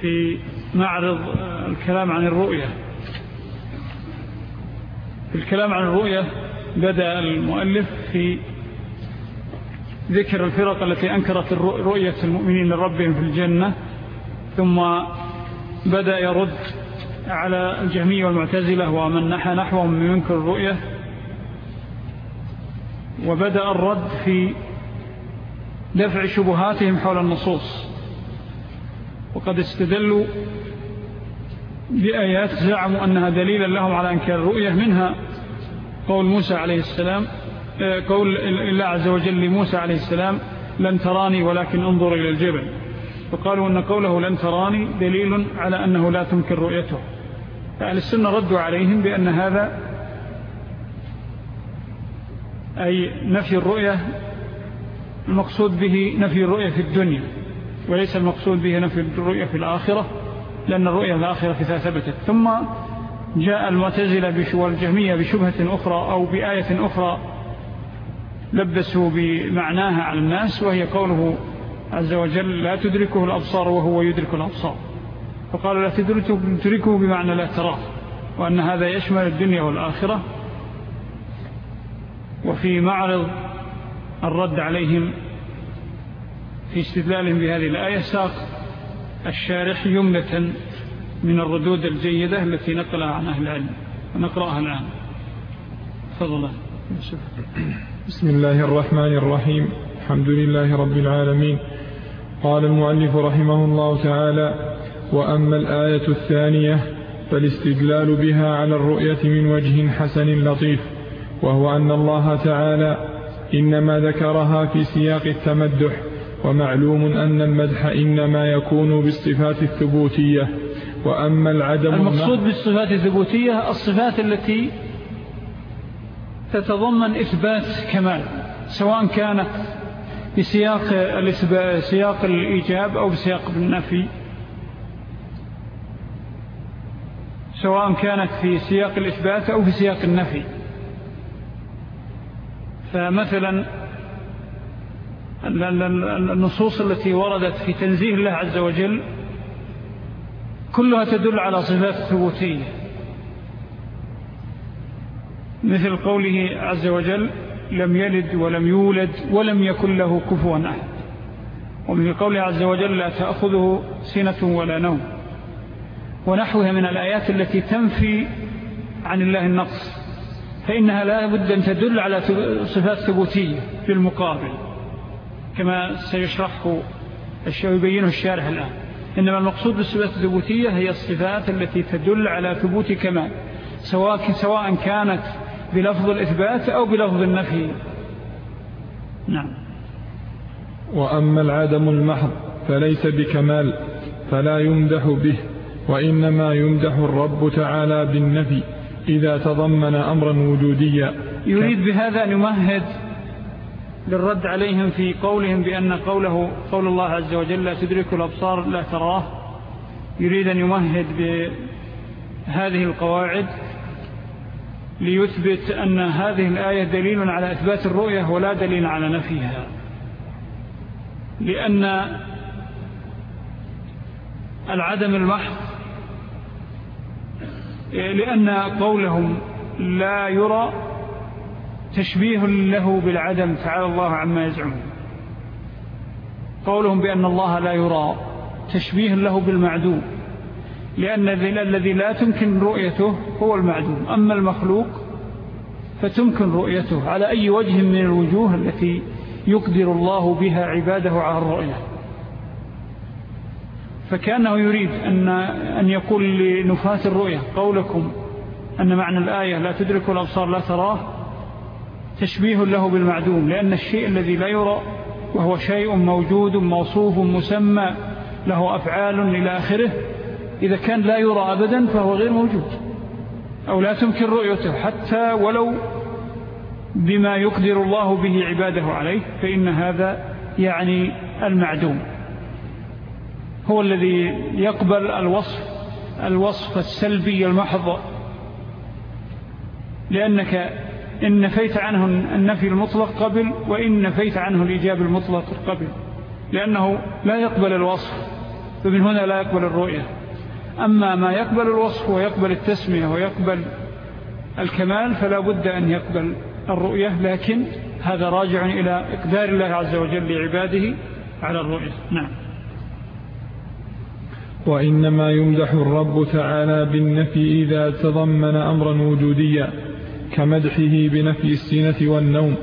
في معرض الكلام عن الرؤية. في الكلام عن الرؤية بدأ المؤلف في ذكر الفرق التي أنكرت رؤية المؤمنين لربهم في الجنة ثم بدأ يرد على الجهمية والمعتزلة ومن نحى نحوهم من منكر الرؤية. وبدأ الرد في دفع شبهاتهم حول النصوص. وقد استدلوا بآيات زعموا أنها دليلا لهم على أنكار الرؤية منها قول موسى عليه السلام آه، قول الله عز وجل لموسى عليه السلام لن تراني ولكن انظر إلى الجبل. فقالوا أن قوله لن تراني دليل على أنه لا تنكر رؤيته. فأهل السنة ردوا عليهم بأن هذا أي نفي الرؤية المقصود به نفي الرؤية في الدنيا. وليس المقصود به نفي الرؤية في الآخرة لأن الرؤية في الآخرة ثبتت. ثم جاء المعتزلة والجهمية بشبهة أخرى أو بآية أخرى لبسوا بمعناها على الناس وهي قوله عز وجل لا تدركه الأبصار وهو يدرك الأبصار فقالوا لا تدركه بمعنى لا تراه وأن هذا يشمل الدنيا والآخرة وفي معرض الرد عليهم في استدلالهم بهذه الآية ساق الشارح يمنة من الردود الجيدة التي نقلها عن أهل العلم ونقرأها الآن. تفضل. بسم الله الرحمن الرحيم. الحمد لله رب العالمين. قال المؤلف رحمه الله تعالى وأما الآية الثانية فالاستدلال بها على الرؤية من وجه حسن لطيف وهو أن الله تعالى إنما ذكرها في سياق التمدح ومعلوم أن المدح إنما يكون بالصفات الثبوتية وأما العدم المقصود بالصفات الثبوتية الصفات التي تتضمن إثبات كمال سواء كانت بسياق سياق الإيجاب أو بسياق النفي. سواء كانت في سياق الإثبات أو في سياق النفي. فمثلا النصوص التي وردت في تنزيه الله عز وجل كلها تدل على صفات ثبوتية. مثل قوله عز وجل لم يلد ولم يولد ولم يكن له كفوا أحد. ومن قوله عز وجل لا تأخذه سنة ولا نوم. ونحوها من الآيات التي تنفي عن الله النقص. فإنها لا بد أن تدل على صفات ثبوتية في المقابل. كما سيشرحه يبينه الشارح الآن. إنما المقصود بالصفات الثبوتية هي الصفات التي تدل على ثبوت كمال سواء, سواء كانت بلفظ الإثبات أو بلفظ النفي. نعم. وأما العدم المحض فليس بكمال فلا يمدح به وإنما يمدح الرب تعالى بالنفي إذا تضمن أمرا وجوديا. يريد بهذا أن يمهد للرد عليهم في قولهم بأن قوله قول الله عز وجل لا تدرك الأبصار لا تراه يريد أن يمهد بهذه القواعد ليثبت أن هذه الآية دليل على إثبات الرؤية ولا دليل على نفيها. لأن العدم المحض لأن قولهم لا يرى تشبيه له بالعدم تعالى الله عما يزعمون. قولهم بأن الله لا يرى تشبيه له بالمعدوم. لأن الذي لا تمكن رؤيته هو المعدوم. أما المخلوق فتمكن رؤيته على أي وجه من الوجوه التي يقدر الله بها عباده على الرؤية. فكأنه يريد أن, أن يقول لنفاة الرؤية قولكم أن معنى الآية لا تدرك الأبصار لا تراه تشبيه له بالمعدوم لأن الشيء الذي لا يرى وهو شيء موجود موصوف مسمى له أفعال إلى آخره إذا كان لا يرى أبدا فهو غير موجود. أو لا تمكن رؤيته حتى ولو بما يقدر الله به عباده عليه فإن هذا يعني المعدوم. هو الذي يقبل الوصف الوصف السلبي المحض. لأنك إن نفيت عنه النفي المطلق قبل وإن نفيت عنه الإجابة المطلق قبل. لأنه لا يقبل الوصف فمن هنا لا يقبل الرؤية. أما ما يقبل الوصف ويقبل التسمية ويقبل الكمال فلا بد أن يقبل الرؤية. لكن هذا راجع إلى إقدار الله عز وجل لعباده على الرؤية. نعم. وإنما يمدح الرب تعالى بالنفي إذا تضمن أمرا وجوديا. كمدحه بنفي السنة والنوم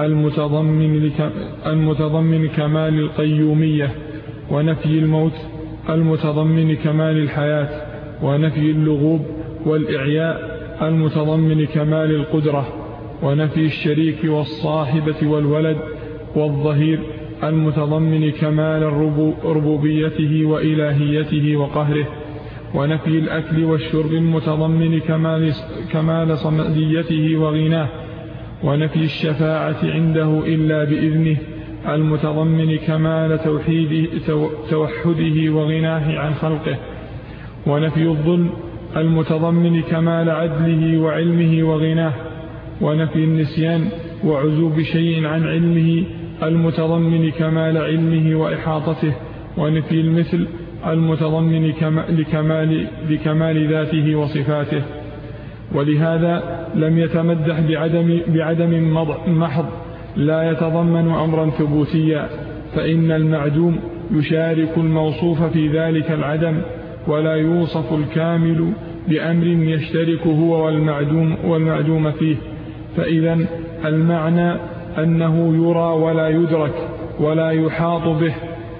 المتضمن, لك المتضمن كمال القيومية ونفي الموت المتضمن كمال الحياة ونفي اللغوب والإعياء المتضمن كمال القدرة ونفي الشريك والصاحبة والولد والظهير المتضمن كمال ربوبيته وإلهيته وقهره ونفي الأكل والشرب المتضمن كمال, كمال صمديته وغناه ونفي الشفاعة عنده إلا بإذنه المتضمن كمال توحيده توحده وغناه عن خلقه ونفي الظلم المتضمن كمال عدله وعلمه وغناه ونفي النسيان وعزوب شيء عن علمه المتضمن كمال علمه وإحاطته ونفي المثل المتضمن لكمال, لكمال ذاته وصفاته. ولهذا لم يتمدح بعدم, بعدم محض لا يتضمن أمرا ثبوتيا فإن المعدوم يشارك الموصوف في ذلك العدم ولا يوصف الكامل بأمر يشترك هو والمعدوم, والمعدوم فيه. فإذا المعنى أنه يرى ولا يدرك ولا يحاط به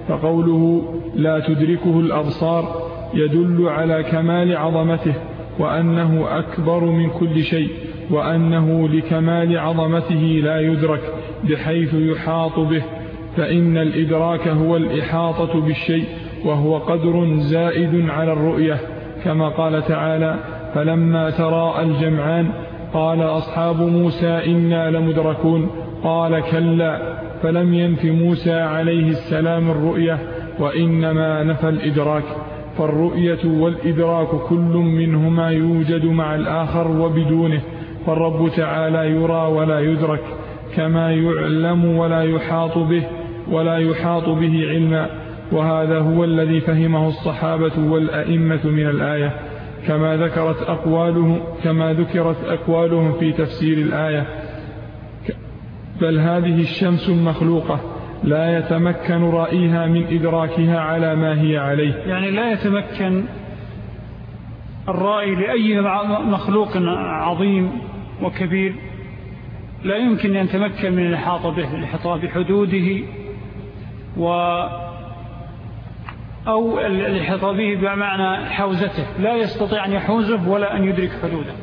فقوله لا تدركه الأبصار يدل على كمال عظمته وأنه أكبر من كل شيء وأنه لكمال عظمته لا يدرك بحيث يحاط به. فإن الإدراك هو الإحاطة بالشيء وهو قدر زائد على الرؤية. كما قال تعالى فلما تراءى الجمعان قال أصحاب موسى إنا لمدركون قال كلا فلم ينف موسى عليه السلام الرؤية وإنما نفى الإدراك فالرؤية والإدراك كل منهما يوجد مع الآخر وبدونه فالرب تعالى يرى ولا يدرك كما يعلم ولا يحاط به ولا يحاط به علما وهذا هو الذي فهمه الصحابة والأئمة من الآية كما ذكرت أقواله كما ذكرت أقوالهم في تفسير الآية بل هذه الشمس المخلوقة لا يتمكن رأيها من إدراكها على ما هي عليه. يعني لا يتمكن الرأي لأي مخلوق عظيم وكبير. لا يمكن أن يتمكن من الإحاطة بحدوده و أو الإحاطة به بمعنى حوزته. لا يستطيع أن يحوزه ولا أن يدرك حدوده.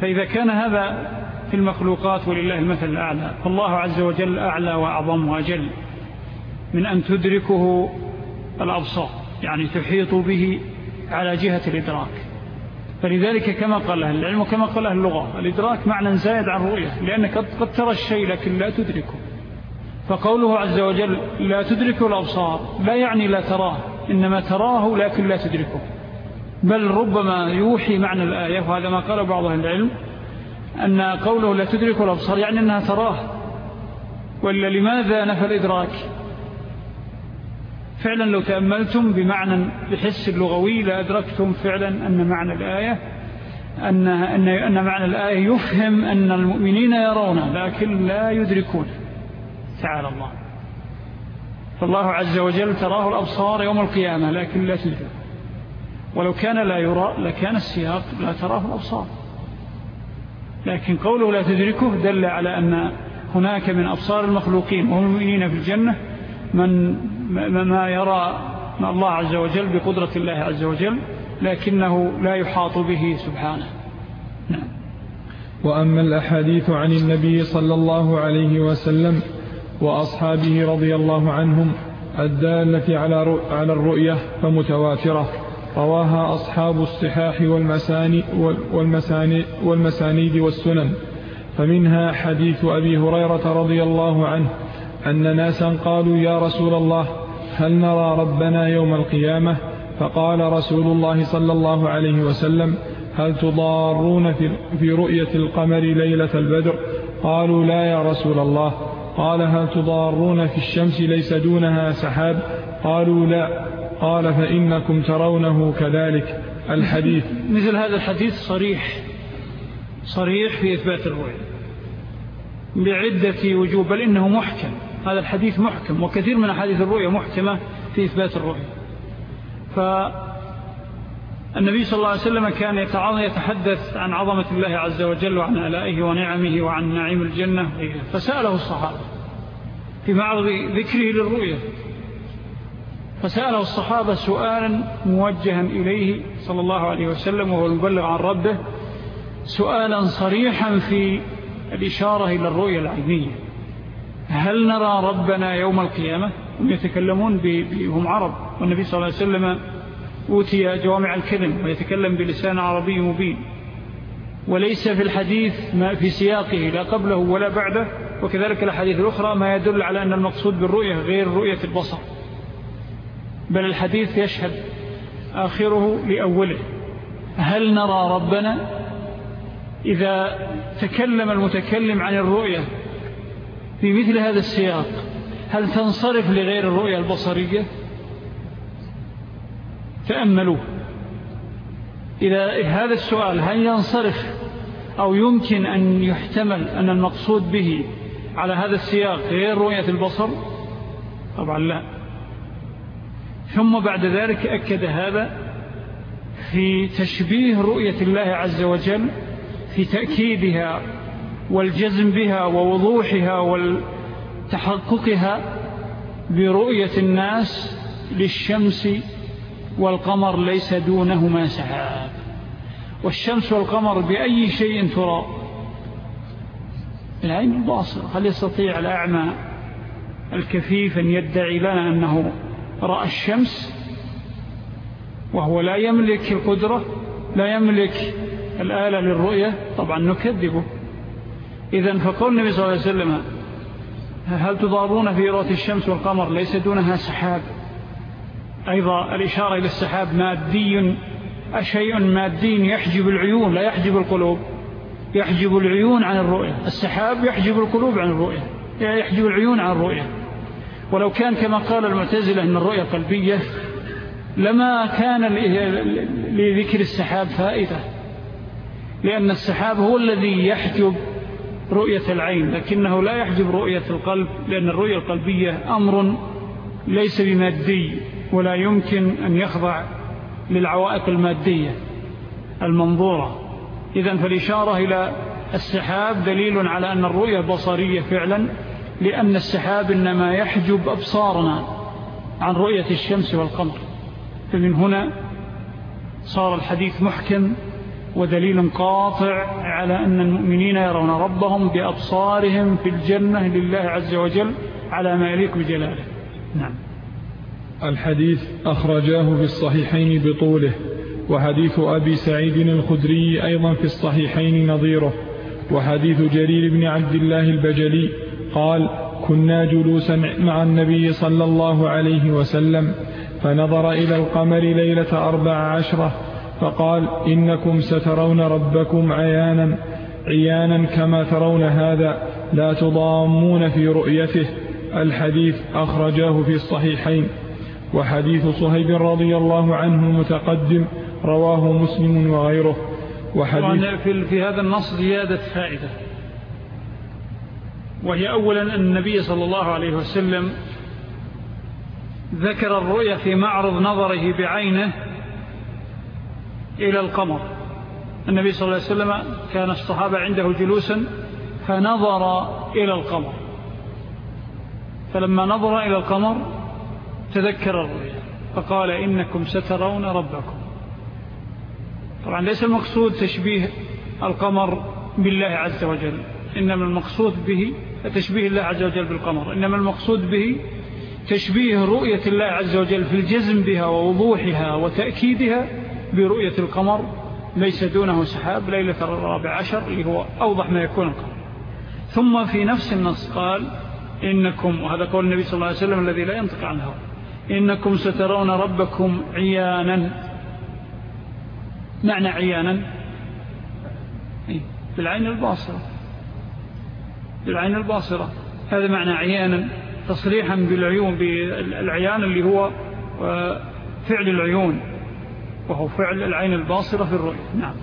فإذا كان هذا في المخلوقات ولله المثل الأعلى. فالله عز وجل أعلى وأعظم وأجل من أن تدركه الأبصار يعني تحيط به على جهة الإدراك. فلذلك كما قال أهل العلم وكما قال أهل اللغة الإدراك معنى زائد عن رؤية لأنك قد ترى الشيء لكن لا تدركه. فقوله عز وجل لا تدركه الأبصار لا يعني لا تراه إنما تراه لكن لا تدركه. بل ربما يوحي معنى الآية وهذا ما قال بعض العلم أن قوله لا تدركه الأبصار يعني أنها تراه. ولا لماذا نفى الإدراك؟ فعلا لو تأملتم بمعنى بحس اللغوي لأدركتم فعلا أن معنى الآية أن, أن, أن معنى الآية يفهم أن المؤمنين يرون لكن لا يدركون. تعالى الله. فالله عز وجل تراه الأبصار يوم القيامة لكن لا تدرك. ولو كان لا يرى لكان السياق لا تراه الأبصار. لكن قوله لا تدركه دل على أن هناك من أبصار المخلوقين وهم المؤمنين في الجنة من ما يرى الله عز وجل بقدرة الله عز وجل لكنه لا يحاط به سبحانه. نعم. وأما الأحاديث عن النبي صلى الله عليه وسلم وأصحابه رضي الله عنهم الدالة على على الرؤية فمتواترة. رواها أصحاب الصحاح والمساني والمساني والمسانيد والسنن. فمنها حديث أبي هريرة رضي الله عنه أن ناسا قالوا يا رسول الله هل نرى ربنا يوم القيامة؟ فقال رسول الله صلى الله عليه وسلم هل تضارون في رؤية القمر ليلة البدر؟ قالوا لا يا رسول الله. قال هل تضارون في الشمس ليس دونها سحاب؟ قالوا لا. قال فإنكم ترونه كذلك. الحديث. مثل هذا الحديث صريح. صريح في إثبات الرؤية بعدة وجوب بل إنه محكم. هذا الحديث محكم وكثير من أحاديث الرؤية محكمة في إثبات الرؤية. فالنبي صلى الله عليه وسلم كان يتحدث عن عظمة الله عز وجل وعن ألائه ونعمه وعن نعيم الجنة. فسأله الصحابة في معرض ذكره للرؤية. فسأله الصحابة سؤالا موجها إليه صلى الله عليه وسلم وهو المبلغ عن ربه سؤالا صريحا في الإشارة إلى الرؤية العينية. هل نرى ربنا يوم القيامة؟ هم يتكلمون بهم عرب والنبي صلى الله عليه وسلم أوتي جوامع الكلم ويتكلم بلسان عربي مبين. وليس في الحديث ما في سياقه لا قبله ولا بعده وكذلك الحديث الأخرى ما يدل على أن المقصود بالرؤية غير رؤية البصر. بل الحديث يشهد آخره لأوله. هل نرى ربنا إذا تكلم المتكلم عن الرؤية في مثل هذا السياق هل تنصرف لغير الرؤية البصرية؟ تأملوا إذا هذا السؤال هل ينصرف أو يمكن أن يحتمل أن المقصود به على هذا السياق غير رؤية البصر؟ طبعا لا. ثم بعد ذلك أكد هذا في تشبيه رؤية الله عز وجل في تأكيدها والجزم بها ووضوحها وتحققها برؤية الناس للشمس والقمر ليس دونهما سحاب. والشمس والقمر بأي شيء ترى؟ العين الباصر هل يستطيع الأعمى الكفيف أن يدعي لنا أنه رأى الشمس وهو لا يملك القدرة لا يملك الآلة للرؤية طبعا نكذبه. إذن فقول النبي صلى الله عليه وسلم هل تضارون في رؤية الشمس والقمر؟ ليس دونها سحاب. أيضا الإشارة إلى السحاب مادي شيء مادي يحجب العيون لا يحجب القلوب يحجب العيون عن الرؤية. السحاب يحجب القلوب عن الرؤية يحجب العيون عن الرؤية. ولو كان كما قال المعتزلة أن الرؤية قلبية لما كان لذكر السحاب فائدة لأن السحاب هو الذي يحجب رؤية العين لكنه لا يحجب رؤية القلب لأن الرؤية القلبية أمر ليس بمادي ولا يمكن أن يخضع للعوائق المادية المنظورة. إذن فالإشارة إلى السحاب دليل على أن الرؤية بصرية فعلا لأن السحاب إنما يحجب أبصارنا عن رؤية الشمس والقمر. فمن هنا صار الحديث محكم ودليل قاطع على أن المؤمنين يرون ربهم بأبصارهم في الجنة لله عز وجل على ما يليق بجلاله. نعم. الحديث أخرجاه في الصحيحين بطوله وحديث أبي سعيد الخدري أيضا في الصحيحين نظيره وحديث جرير بن عبد الله البجلي قال كنا جلوسا مع النبي صلى الله عليه وسلم فنظر إلى القمر ليلة أربع عشرة فقال إنكم سترون ربكم عيانا عيانا كما ترون هذا لا تضامون في رؤيته. الحديث أخرجاه في الصحيحين. وحديث صهيب رضي الله عنه متقدم رواه مسلم وغيره. وحديث في, هذا النص زيادة فائدة. وهي أولا أن النبي صلى الله عليه وسلم ذكر الرؤية في معرض نظره بعينه إلى القمر. النبي صلى الله عليه وسلم كان الصحابة عنده جلوسا فنظر إلى القمر. فلما نظر إلى القمر تذكر الرؤيا فقال إنكم سترون ربكم. طبعا ليس المقصود تشبيه القمر بالله عز وجل إنما المقصود به تشبيه الله عز وجل بالقمر. إنما المقصود به تشبيه رؤية الله عز وجل في الجزم بها ووضوحها وتأكيدها برؤية القمر ليس دونه سحاب ليلة الرابع عشر اللي هو أوضح ما يكون القمر. ثم في نفس النص قال إنكم وهذا قول النبي صلى الله عليه وسلم الذي لا ينطق عنه إنكم سترون ربكم عيانا. معنى عيانا؟ إيه، بالعين الباصرة. بالعين الباصرة. هذا معنى عيانا تصريحا بالعيون بالعيان اللي هو آه، فعل العيون. وهو فعل العين الباصرة في الرؤية. نعم.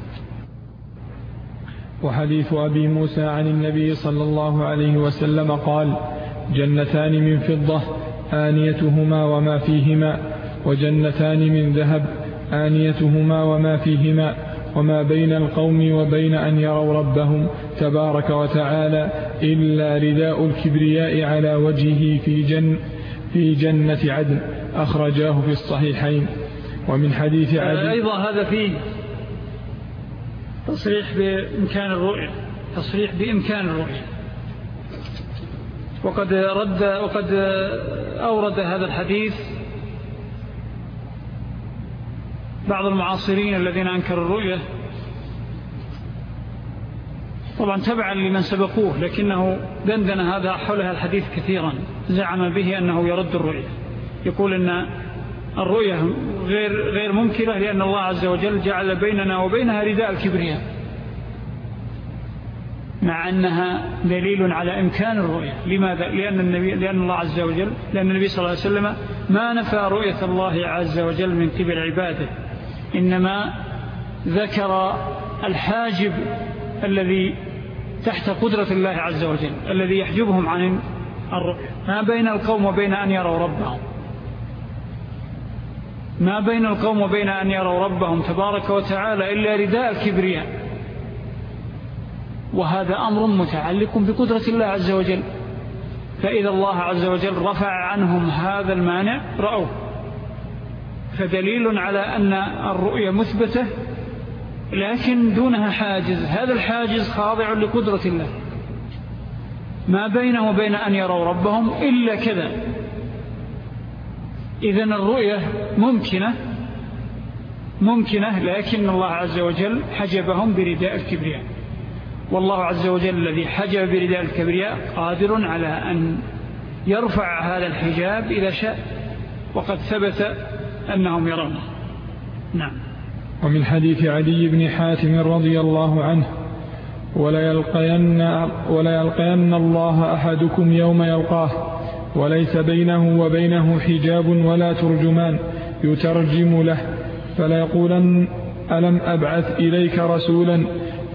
وحديث أبي موسى عن النبي صلى الله عليه وسلم قال جنتان من فضة آنيتهما وما فيهما وجنتان من ذهب آنيتهما وما فيهما وما بين القوم وبين أن يروا ربهم تبارك وتعالى إلا رداء الكبرياء على وجهه في, جن في جنة عدن أخرجاه في الصحيحين. ومن حديث عدن أيضا هذا فيه تصريح بإمكان الرؤية تصريح بإمكان الرؤية. وقد رد وقد أورد هذا الحديث بعض المعاصرين الذين أنكروا الرؤية طبعا تبعا لمن سبقوه لكنه دندن هذا حولها الحديث كثيرا. زعم به أنه يرد الرؤية. يقول أن الرؤية غير, غير ممكنة لأن الله عز وجل جعل بيننا وبينها رداء الكبرياء. مع أنها دليل على إمكان الرؤية. لماذا؟ لأن, النبي لأن الله عز وجل لأن النبي صلى الله عليه وسلم ما نفى رؤية الله عز وجل من قبل عباده. إنما ذكر الحاجب الذي تحت قدرة الله عز وجل الذي يحجبهم عن الرؤية. ما بين القوم وبين أن يروا ربهم. ما بين القوم وبين أن يروا ربهم تبارك وتعالى إلا رداء الكبرياء. وهذا أمر متعلق بقدرة الله عز وجل. فإذا الله عز وجل رفع عنهم هذا المانع رأوه. فدليل على أن الرؤية مثبتة لكن دونها حاجز. هذا الحاجز خاضع لقدرة الله. ما بينه وبين أن يروا ربهم إلا كذا. إذن الرؤية ممكنة ممكنة لكن الله عز وجل حجبهم برداء الكبرياء. والله عز وجل الذي حجب برداء الكبرياء قادر على أن يرفع هذا الحجاب إذا شاء وقد ثبت أنهم يرونه. نعم. ومن حديث علي بن حاتم رضي الله عنه ولا يلقين, ولا يلقين الله أحدكم يوم يلقاه وليس بينه وبينه حجاب ولا ترجمان يترجم له فليقولن ألم أبعث إليك رسولا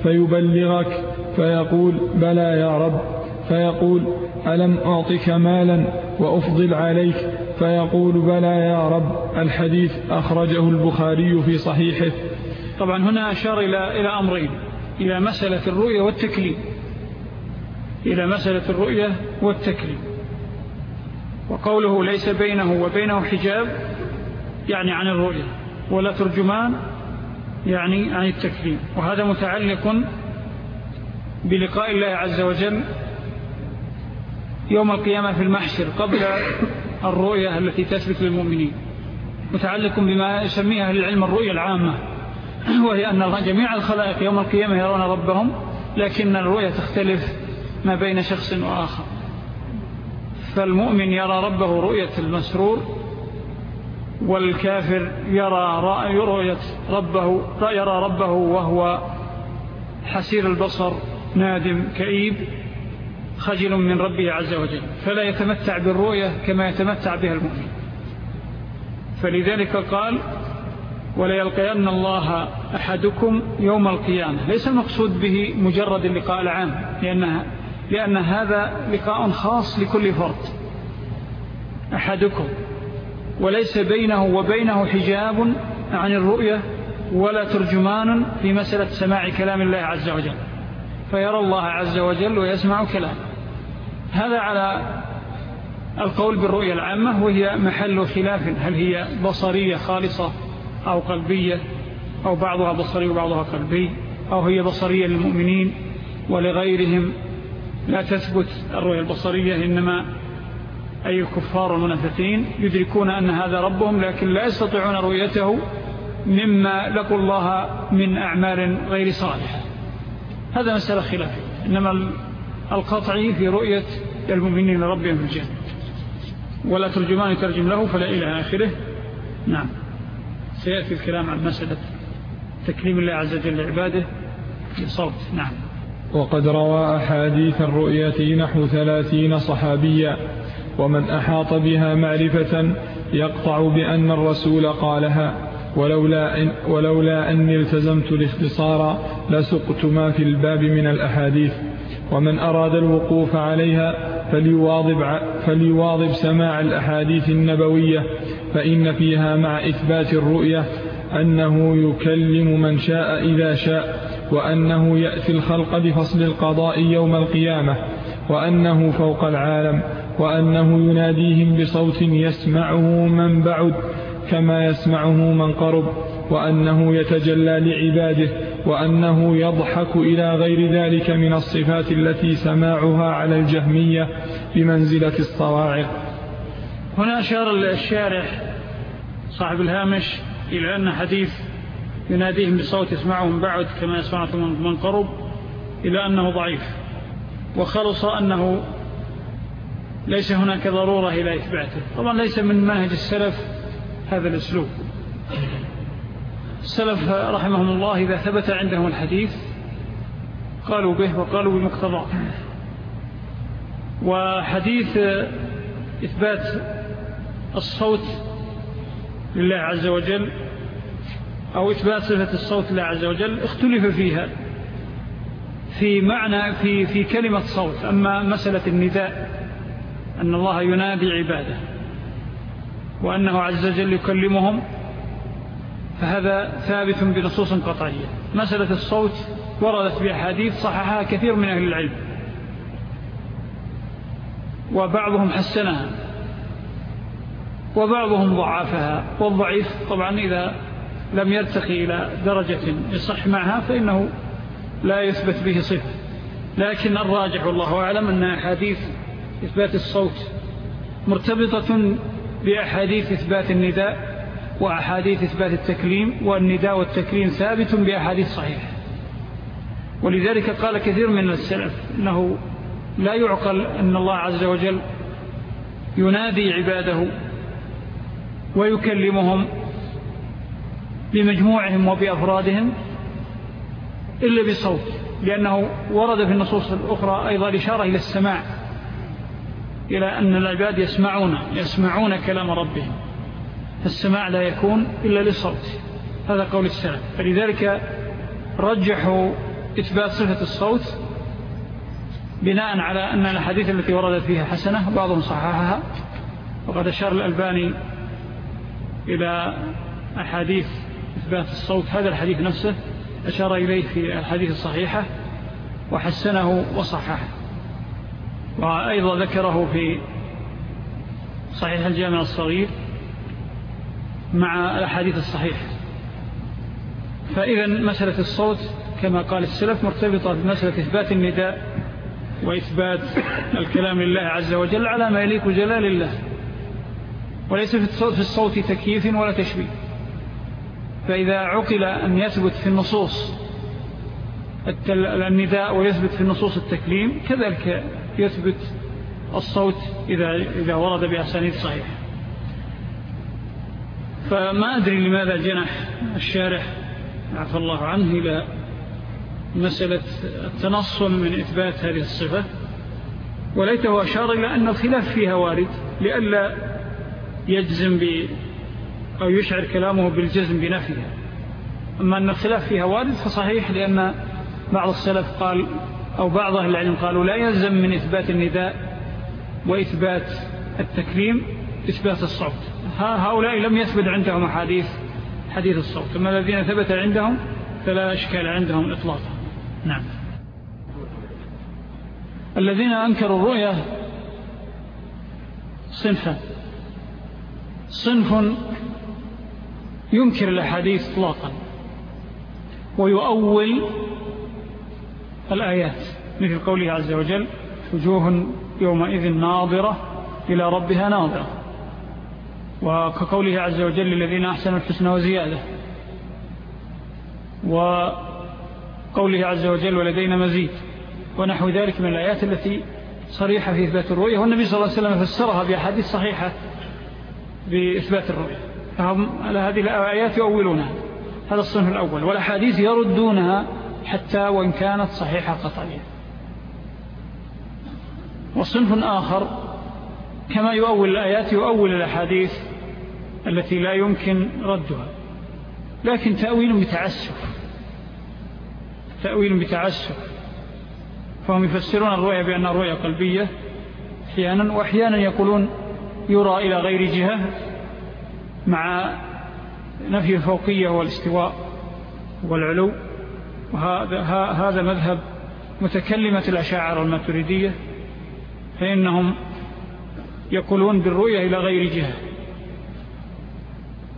فيبلغك فيقول بلى يا رب فيقول ألم أعطك مالا وأفضل عليك فيقول بلى يا رب الحديث أخرجه البخاري في صحيحه. طبعا هنا أشار إلى, إلى أمرين إلى مسألة الرؤية والتكليم. إلى مسألة الرؤية والتكليم. وقوله ليس بينه وبينه حجاب يعني عن الرؤية ولا ترجمان يعني عن التكليم. وهذا متعلق بلقاء الله عز وجل يوم القيامة في المحشر قبل الرؤية التي تثبت للمؤمنين. متعلق بما يسميها أهل العلم الرؤية العامة. وهي أن جميع الخلائق يوم القيامة يرون ربهم لكن الرؤية تختلف ما بين شخص وآخر. فالمؤمن يرى ربه رؤية المسرور والكافر يرى رؤية ربه يرى ربه وهو حسير البصر نادم كئيب. خجل من ربه عز وجل فلا يتمتع بالرؤية كما يتمتع بها المؤمن. فلذلك قال ولا يلقين الله أحدكم يوم القيامة. ليس المقصود به مجرد اللقاء العام لأنها لأن هذا لقاء خاص لكل فرد. أحدكم وليس بينه وبينه حجاب عن الرؤية ولا ترجمان في مسألة سماع كلام الله عز وجل. فيرى الله عز وجل ويسمع كلام هذا على القول بالرؤية العامة وهي محل خلاف. هل هي بصرية خالصة أو قلبية؟ أو بعضها بصري وبعضها قلبي؟ أو هي بصرية للمؤمنين ولغيرهم؟ لا تثبت الرؤية البصرية إنما أي الكفار المنافقين يدركون أن هذا ربهم لكن لا يستطيعون رؤيته مما لقوا الله من أعمال غير صالحة. هذا مسألة خلافية. إنما القطعي في رؤية المؤمنين ربهم في الجنة ولا ترجمان يترجم له فلا إلى آخره. نعم. سيأتي الكلام عن مسألة تكليم الله عز وجل لعباده بصوت. نعم. وقد روى أحاديث الرؤية نحو ثلاثين صحابيا ومن أحاط بها معرفة يقطع بأن الرسول قالها ولولا, إن ولولا أني التزمت الاختصار لسقت ما في الباب من الأحاديث. ومن أراد الوقوف عليها فليواظب, فليواظب سماع الأحاديث النبوية فإن فيها مع إثبات الرؤية أنه يكلم من شاء إذا شاء وأنه يأتي الخلق بفصل القضاء يوم القيامة وأنه فوق العالم وأنه يناديهم بصوت يسمعه من بعد كما يسمعه من قرب وأنه يتجلى لعباده وأنه يضحك إلى غير ذلك من الصفات التي سماعها على الجهمية بمنزلة الصواعق. هنا أشار الشارح صاحب الهامش إلى أن حديث يناديهم بصوت يسمعه من بعد كما يسمعه من قرب إلى أنه ضعيف. وخلص أنه ليس هناك ضرورة إلى إثباته. طبعا ليس من منهج السلف هذا الأسلوب. السلف رحمهم الله إذا ثبت عندهم الحديث قالوا به وقالوا بمقتضى وحديث إثبات الصوت لله عز وجل أو إثبات صفة الصوت لله عز وجل اختلف فيها في معنى في, في كلمة صوت. أما مسألة النداء أن الله ينادي عباده وأنه عز وجل يكلمهم فهذا ثابت بنصوص قطعية. مسألة الصوت وردت بأحاديث صححها كثير من أهل العلم. وبعضهم حسنها. وبعضهم ضعفها. والضعيف طبعا إذا لم يرتقي إلى درجة يصح معها فإنه لا يثبت به صفة. لكن الراجح والله أعلم أن أحاديث إثبات الصوت مرتبطة بأحاديث إثبات النداء وأحاديث إثبات التكليم والنداء والتكليم ثابت بأحاديث صحيحة. ولذلك قال كثير من السلف أنه لا يعقل أن الله عز وجل ينادي عباده ويكلمهم بمجموعهم وبأفرادهم إلا بصوت لأنه ورد في النصوص الأخرى أيضا الإشارة إلى السماع إلى أن العباد يسمعون يسمعون كلام ربهم. السماع لا يكون إلا للصوت. هذا قول السلام فلذلك رجحوا إثبات صفة الصوت بناء على أن الحديث التي وردت فيها حسنة بعضهم صححها. وقد أشار الألباني إلى أحاديث إثبات الصوت هذا الحديث نفسه أشار إليه في الحديث الصحيحة وحسنه وصححه. وأيضا ذكره في صحيح الجامع الصغير مع الأحاديث الصحيحة. فإذا مسألة الصوت كما قال السلف مرتبطة بمسألة إثبات النداء وإثبات الكلام لله عز وجل على ما يليق جلال الله. وليس في الصوت تكييف ولا تشبيه. فإذا عقل أن يثبت في النصوص النداء ويثبت في النصوص التكليم كذلك يثبت الصوت إذا, إذا ورد بأسانيد صحيح فما أدري لماذا جنح الشارح عفى الله عنه إلى مسألة التنصل من إثبات هذه الصفة. وليته أشار إلى أن الخلاف فيها وارد لألا يجزم ب أو يشعر كلامه بالجزم بنفيها أما أن الخلاف فيها وارد فصحيح لأن بعض السلف قال أو بعض أهل العلم قالوا لا يلزم من إثبات النداء وإثبات التكريم إثبات الصوت. هؤلاء لم يثبت عندهم حديث حديث الصوت. أما الذين ثبت عندهم فلا أشكال عندهم إطلاقا. نعم. الذين أنكروا الرؤية صنفا. صنف ينكر الأحاديث إطلاقا ويؤول الآيات. مثل قوله عز وجل وجوه يومئذ ناظرة إلى ربها ناظرة. وكقوله عز وجل الذين أحسنوا الحسنى وزيادة. وقوله عز وجل ولدينا مزيد ونحو ذلك من الآيات التي صريحة في إثبات الرؤية. والنبي صلى الله عليه وسلم فسرها بأحاديث صحيحة بإثبات الرؤية. فهم على هذه الآيات يؤولونها. هذا الصنف الأول. والأحاديث يردونها حتى وإن كانت صحيحة قطعية وصنف آخر كما يؤول الآيات يؤول الأحاديث التي لا يمكن ردها لكن تأويل بتعسف تأويل بتعسف. فهم يفسرون الرؤية بأنها رؤية قلبية أحيانا وأحيانا يقولون يرى إلى غير جهة مع نفي الفوقية والاستواء والعلو. وهذا هذا مذهب متكلمة الأشاعر الماتريدية فإنهم يقولون بالرؤية إلى غير جهة.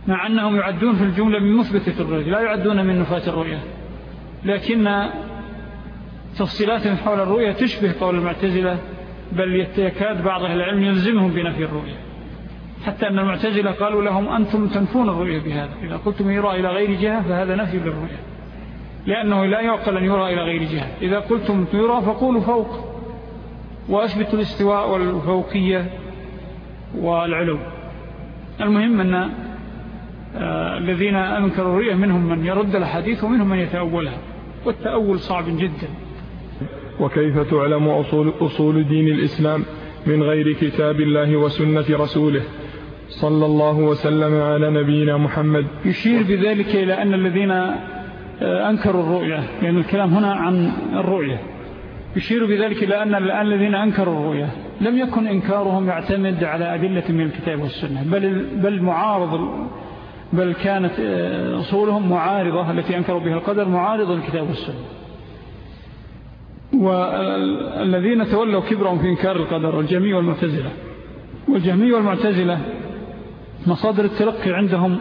مع أنهم يعدون في الجملة من مثبتة الرؤية لا يعدون من نفاة الرؤية. لكن تفصيلاتهم حول الرؤية تشبه قول المعتزلة بل يتكاد بعض العلم يلزمهم بنفي الرؤية. حتى أن المعتزلة قالوا لهم أنتم تنفون الرؤية بهذا إذا قلتم يرى إلى غير جهة فهذا نفي للرؤية. لأنه لا يعقل أن يرى إلى غير جهة. إذا قلتم يرى فقولوا فوق وأثبتوا الاستواء والفوقية والعلو. المهم أن الذين أنكروا الرؤية منهم من يرد الحديث ومنهم من يتأولها. والتأول صعب جدا. وكيف تعلم أصول, أصول دين الإسلام من غير كتاب الله وسنة رسوله؟ صلى الله وسلم على نبينا محمد. يشير بذلك إلى أن الذين آه، أنكروا الرؤية لأن الكلام هنا عن الرؤية. يشير بذلك إلى أن الذين أنكروا الرؤية لم يكن إنكارهم يعتمد على أدلة من الكتاب والسنة بل, بل معارض بل كانت آه، أصولهم معارضة التي أنكروا بها القدر معارضة الكتاب والسنة. والذين تولوا كبرهم في إنكار القدر الجميع والمعتزلة. والجميع والمعتزلة مصادر التلقي عندهم.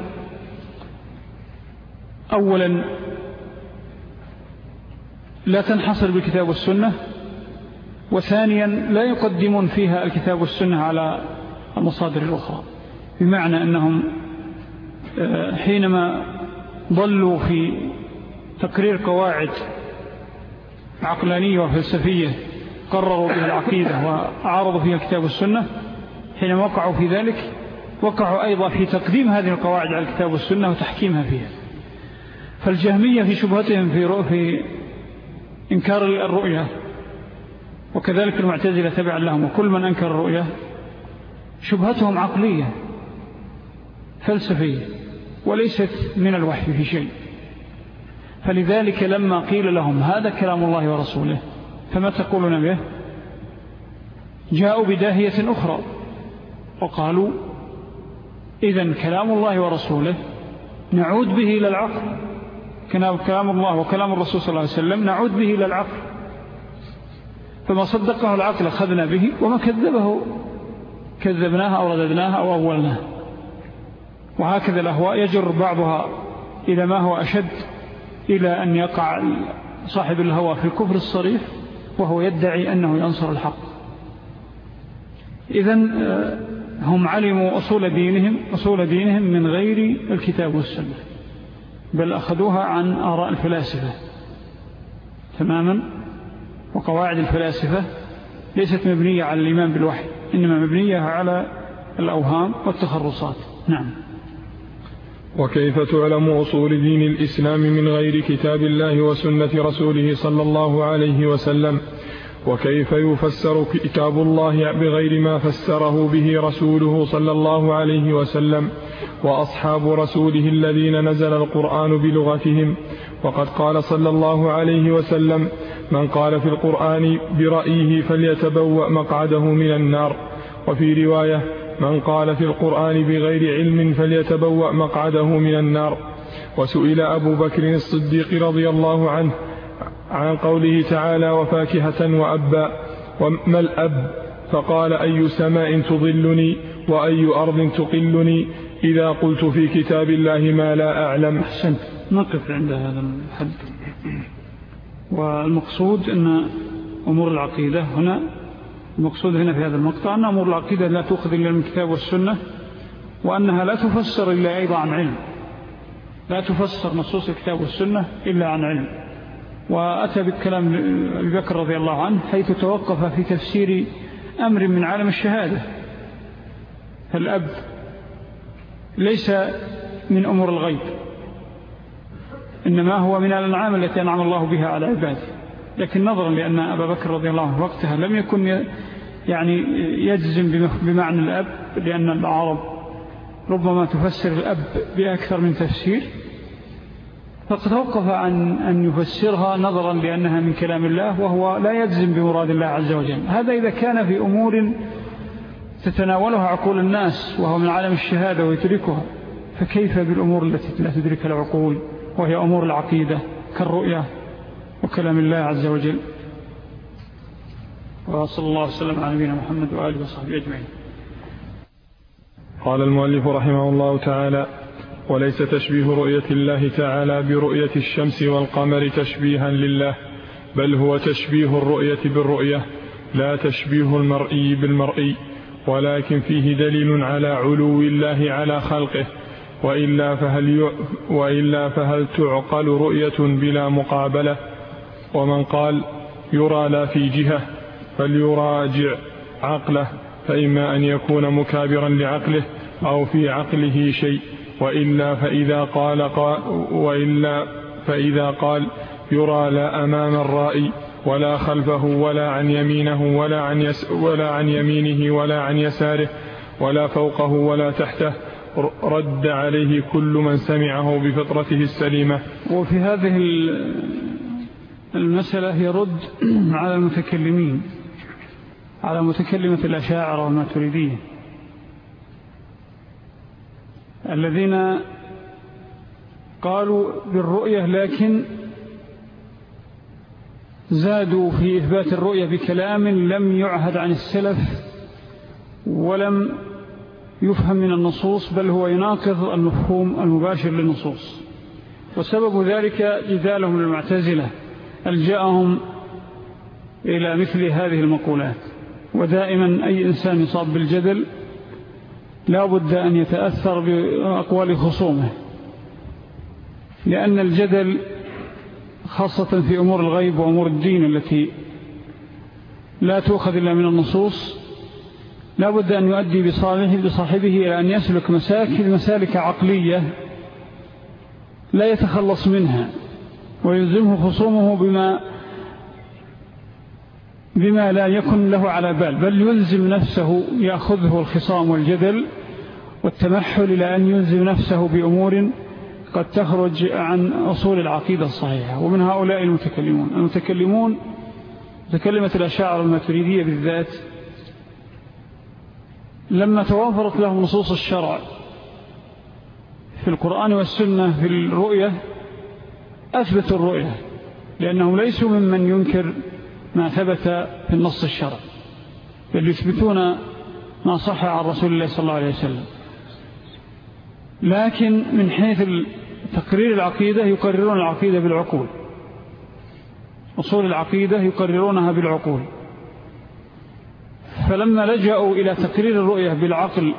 أولا لا تنحصر بالكتاب والسنة. وثانيا لا يقدمون فيها الكتاب والسنة على المصادر الأخرى. بمعنى أنهم آه، حينما ضلوا في تقرير قواعد عقلانية وفلسفية قرروا بها العقيدة وعارضوا فيها الكتاب والسنة حينما وقعوا في ذلك وقعوا أيضا في تقديم هذه القواعد على الكتاب والسنة وتحكيمها فيها. فالجهمية في شبهتهم في, في إنكار الرؤية وكذلك المعتزلة تبعا لهم وكل من أنكر الرؤية شبهتهم عقلية فلسفية. وليست من الوحي في شيء. فلذلك لما قيل لهم هذا كلام الله ورسوله فما تقولون به؟ جاءوا بداهية أخرى وقالوا إذن كلام الله ورسوله نعود به إلى العقل. كلام الله وكلام الرسول صلى الله عليه وسلم نعود به إلى العقل. فما صدقه العقل أخذنا به وما كذبه. كذبناها أو رددناها أو أولناها وهكذا الأهواء يجر بعضها إلى ما هو أشد إلى أن يقع صاحب الهوى في الكفر الصريح وهو يدعي أنه ينصر الحق. إذن آه، هم علموا أصول دينهم أصول دينهم من غير الكتاب والسنة بل أخذوها عن آراء الفلاسفة تماما وقواعد الفلاسفة ليست مبنية على الإيمان بالوحي إنما مبنية على الأوهام والتخرصات. نعم. وكيف تعلم أصول دين الإسلام من غير كتاب الله وسنة رسوله صلى الله عليه وسلم؟ وكيف يفسر كتاب الله بغير ما فسره به رسوله صلى الله عليه وسلم وأصحاب رسوله الذين نزل القرآن بلغتهم؟ وقد قال صلى الله عليه وسلم من قال في القرآن برأيه فليتبوأ مقعده من النار وفي رواية من قال في القرآن بغير علم فليتبوأ مقعده من النار. وسئل أبو بكر الصديق رضي الله عنه عن قوله تعالى وفاكهة وأبا وما الأب؟ فقال أي سماء تظلني وأي أرض تقلني؟ إذا قلت في كتاب الله ما لا أعلم. أحسنت. نقف عند هذا الحد. والمقصود أن أمور العقيدة هنا المقصود هنا في هذا المقطع أن أمور العقيدة لا تؤخذ إلا من الكتاب والسنة وأنها لا تفسر إلا أيضا عن علم. لا تفسر نصوص الكتاب والسنة إلا عن علم. وأتى بالكلام أبي بكر رضي الله عنه حيث توقف في تفسير أمر من عالم الشهادة. فالأب ليس من أمور الغيب إنما هو من الأنعام التي أنعم الله بها على عباده. لكن نظرا لأن أبا بكر رضي الله عنه وقتها لم يكن يعني يجزم بمعنى الأب لأن العرب ربما تفسر الأب بأكثر من تفسير. فقد توقف عن أن يفسرها نظرا لأنها من كلام الله وهو لا يجزم بمراد الله عز وجل. هذا إذا كان في أمور تتناولها عقول الناس وهو من عالم الشهادة ويتركها فكيف بالأمور التي لا تدرك العقول؟ وهي أمور العقيدة كالرؤية وكلام الله عز وجل وصلى الله وسلم على نبينا محمد وآله وصحبه أجمعين قال المؤلف رحمه الله تعالى وليس تشبيه رؤية الله تعالى برؤية الشمس والقمر تشبيها لله بل هو تشبيه الرؤية بالرؤية لا تشبيه المرئي بالمرئي ولكن فيه دليل على علو الله على خلقه وإلا فهل. وإلا فهل تعقل رؤية بلا مقابلة ومن قال يرى لا في جهة فليراجع عقله فإما أن يكون مكابرا لعقله أو في عقله شيء وإلا فإذا قال, قال وإلا فإذا قال يرى لا أمام الرائي ولا خلفه ولا عن يمينه ولا عن, يس ولا عن يمينه ولا عن يساره ولا فوقه ولا تحته رد عليه كل من سمعه بفطرته السليمة. وفي هذه المسألة يرد [clears throat] على المتكلمين على متكلمة الأشاعر والماتريدية. الذين قالوا بالرؤية لكن زادوا في إثبات الرؤية بكلام لم يعهد عن السلف ولم يفهم من النصوص بل هو يناقض المفهوم المباشر للنصوص. وسبب ذلك جدالهم للمعتزلة. ألجأهم إلى مثل هذه المقولات. ودائما أي إنسان يصاب بالجدل لا بد أن يتأثر بأقوال خصومه لأن الجدل خاصة في أمور الغيب وأمور الدين التي لا تؤخذ إلا من النصوص لا بد أن يؤدي بصالحه بصاحبه إلى أن يسلك مساكل مسالك عقلية لا يتخلص منها. ويلزمه خصومه بما بما لا يكن له على بال بل يلزم نفسه يأخذه الخصام والجدل والتمحل إلى أن يلزم نفسه بأمور قد تخرج عن أصول العقيدة الصحيحة. ومن هؤلاء المتكلمون المتكلمون تكلمت الأشاعر الماتريدية بالذات لما توافرت لهم نصوص الشرع في القرآن والسنة في الرؤية أثبتوا الرؤية لأنهم ليسوا ممن ينكر ما ثبت في النص الشرع بل يثبتون ما صح عن رسول الله صلى الله عليه وسلم. لكن من حيث تقرير العقيدة يقررون العقيدة بالعقول. أصول العقيدة يقررونها بالعقول. فلما لجأوا إلى تقرير الرؤية بالعقل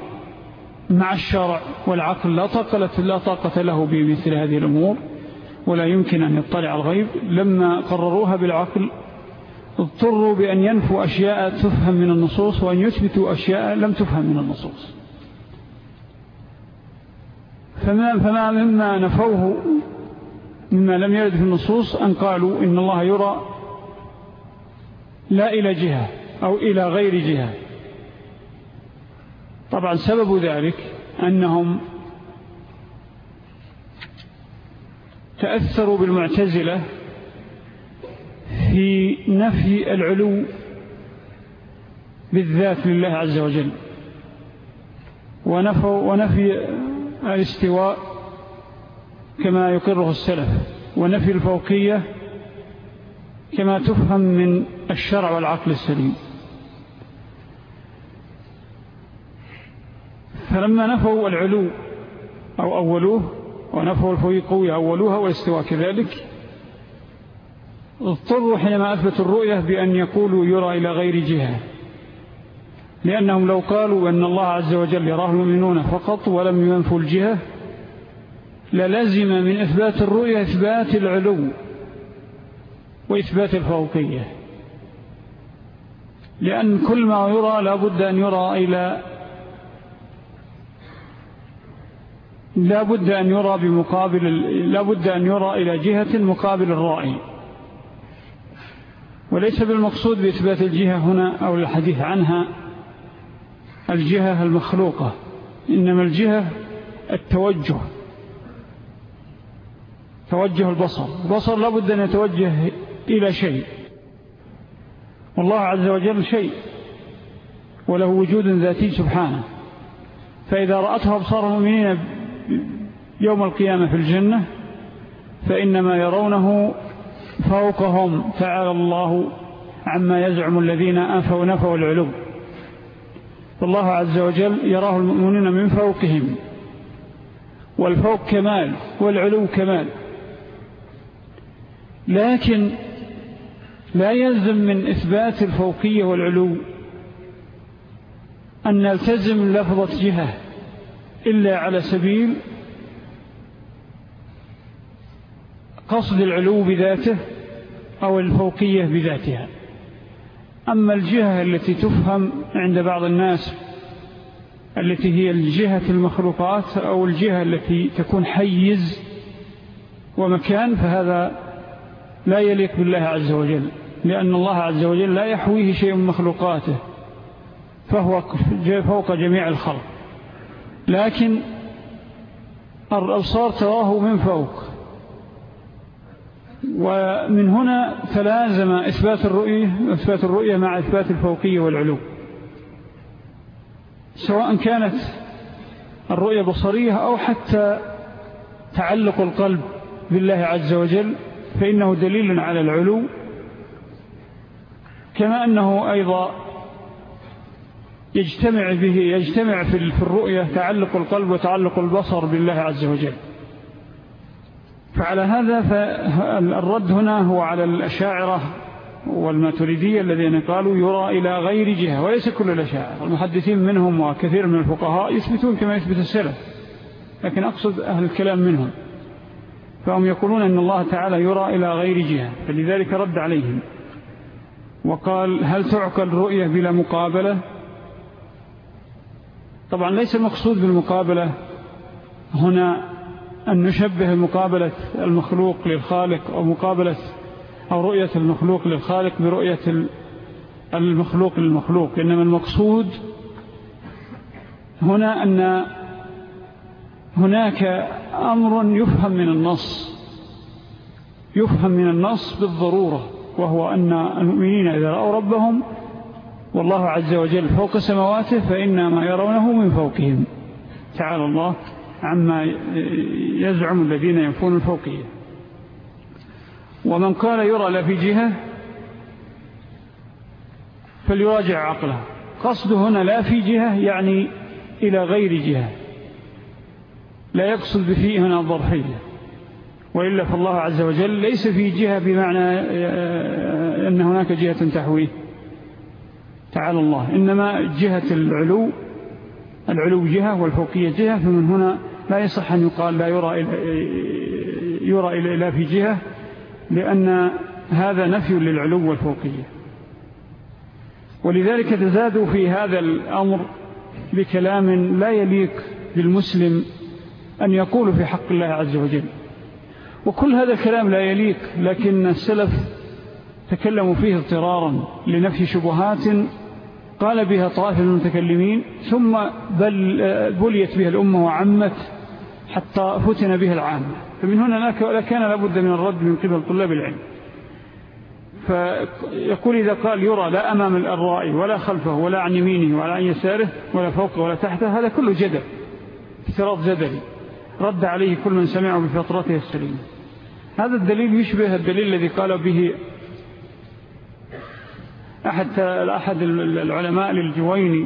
مع الشرع والعقل لا طاقة, له بمثل هذه الأمور ولا يمكن أن يطلع الغيب. لما قرروها بالعقل اضطروا بأن ينفوا أشياء تفهم من النصوص وأن يثبتوا أشياء لم تفهم من النصوص. فما, فما مما نفوه مما لم يرد في النصوص أن قالوا إن الله يرى لا إلى جهة أو إلى غير جهة. طبعا سبب ذلك أنهم تأثروا بالمعتزلة في نفي العلو بالذات لله عز وجل. ونفي الاستواء كما يقره السلف ونفي الفوقية كما تفهم من الشرع والعقل السليم. فلما نفوا العلو أو أولوه ونفوا الفوقية أولوها والاستواء كذلك. اضطروا حينما أثبتوا الرؤية بأن يقولوا يرى إلى غير جهة لأنهم لو قالوا أن الله عز وجل يراه المؤمنون فقط ولم ينفوا الجهة للزم من إثبات الرؤية إثبات العلو وإثبات الفوقية. لأن كل ما يرى لابد أن يرى إلى لابد أن يرى بمقابل لابد أن يرى إلى جهة مقابل الرأي. وليس بالمقصود بإثبات الجهة هنا أو الحديث عنها الجهة المخلوقة إنما الجهة التوجه توجه البصر. البصر لابد أن يتوجه إلى شيء. والله عز وجل شيء وله وجود ذاتي سبحانه. فإذا رأته أبصار المؤمنين يوم القيامة في الجنة فإنما يرونه فوقهم تعالى الله عما يزعم الذين أنفوا نفوا العلو. فالله عز وجل يراه المؤمنين من فوقهم والفوق كمال والعلو كمال. لكن لا يلزم من إثبات الفوقية والعلو أن نلتزم لفظة جهة. إلا على سبيل قصد العلو بذاته أو الفوقية بذاتها. أما الجهة التي تفهم عند بعض الناس التي هي الجهة المخلوقات أو الجهة التي تكون حيز ومكان فهذا لا يليق بالله عز وجل لأن الله عز وجل لا يحويه شيء من مخلوقاته فهو فوق جميع الخلق. لكن الأبصار تراه من فوق. ومن هنا تلازم إثبات الرؤية, إثبات الرؤية مع إثبات الفوقية والعلو. سواء كانت الرؤية بصرية أو حتى تعلق القلب بالله عز وجل فإنه دليل على العلو. كما أنه أيضا يجتمع به يجتمع في الرؤية تعلق القلب وتعلق البصر بالله عز وجل. فعلى هذا فالرد هنا هو على الأشاعرة والماتريدية الذين قالوا يرى إلى غير جهة وليس كل الأشاعر المحدثين منهم وكثير من الفقهاء يثبتون كما يثبت السلف لكن أقصد أهل الكلام منهم. فهم يقولون أن الله تعالى يرى إلى غير جهة فلذلك رد عليهم. وقال هل تعقل رؤية بلا مقابلة؟ طبعا ليس المقصود بالمقابلة هنا أن نشبه مقابلة المخلوق للخالق أو مقابلة أو رؤية المخلوق للخالق برؤية المخلوق للمخلوق إنما المقصود هنا أن هناك أمر يفهم من النص يفهم من النص بالضرورة وهو أن المؤمنين إذا رأوا ربهم والله عز وجل فوق سماواته فإنما يرونه من فوقهم. تعالى الله عما يزعم الذين ينفون الفوقية ومن قال يرى لا في جهة فليراجع عقله. قصده هنا لا في جهة يعني إلى غير جهة. لا يقصد بفيه هنا الظرفية. وإلا فالله عز وجل ليس في جهة بمعنى أن هناك جهة تحويه. تعالى الله. إنما جهة العلو العلو جهة والفوقية جهة فمن هنا لا يصح أن يقال لا يرى إلا, يرى إلا في جهة لأن هذا نفي للعلو والفوقية ولذلك تزادوا في هذا الأمر بكلام لا يليق بالمسلم أن يقول في حق الله عز وجل. وكل هذا الكلام لا يليق لكن السلف تكلموا فيه اضطرارا لنفي شبهات قال بها طائفة المتكلمين ثم بل بليت بها الأمة وعمت حتى فتن بها العامة فمن هنا كان لابد من الرد من قبل طلاب العلم. فيقول إذا قال يرى لا أمام الرائي ولا خلفه ولا عن يمينه ولا عن يساره ولا فوقه ولا تحته هذا كله جدل افتراض جدلي. رد عليه كل من سمعه بفطرته السليمة. هذا الدليل يشبه الدليل الذي قال به أحد, أحد العلماء للجويني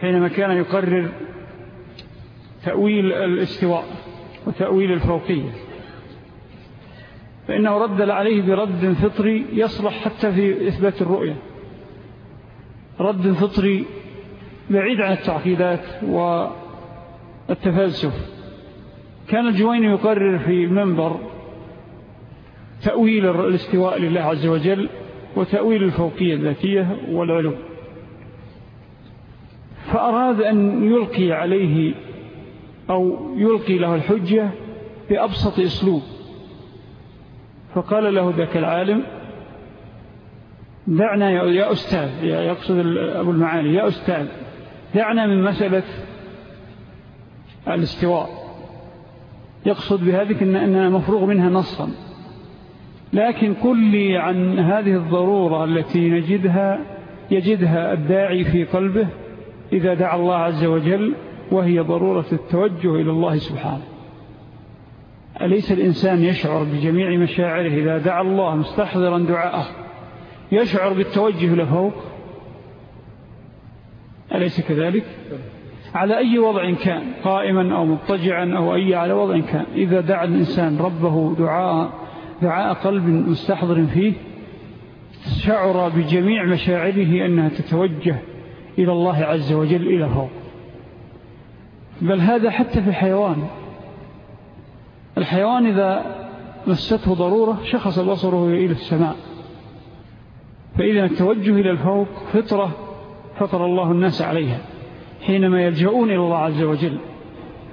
حينما كان يقرر تأويل الاستواء وتأويل الفوقية فإنه رد عليه برد فطري يصلح حتى في إثبات الرؤية. رد فطري بعيد عن التعقيدات والتفلسف. كان الجويني يقرر في منبر تأويل الاستواء لله عز وجل وتأويل الفوقية الذاتية والعلو. فأراد أن يلقي عليه أو يلقي له الحجة بأبسط أسلوب. فقال له ذاك العالم دعنا يا أستاذ يقصد أبو المعالي يا أستاذ دعنا من مسألة الاستواء. يقصد بهذه أننا مفروغ منها نصا لكن قل لي عن هذه الضرورة التي نجدها يجدها الداعي في قلبه إذا دعا الله عز وجل وهي ضرورة التوجه إلى الله سبحانه. أليس الإنسان يشعر بجميع مشاعره إذا دعا الله مستحضرا دعاءه؟ يشعر بالتوجه لفوق أليس كذلك؟ على أي وضع كان؟ قائما أو مضطجعا أو أي على وضع كان؟ إذا دعا الإنسان ربه دعاء دعاء قلب مستحضر فيه شعر بجميع مشاعره أنها تتوجه إلى الله عز وجل إلى فوق بل هذا حتى في الحيوان. الحيوان إذا مسته ضرورة شخص بصره إلى السماء. فإذا التوجه إلى الفوق فطرة فطر الله الناس عليها حينما يلجؤون إلى الله عز وجل.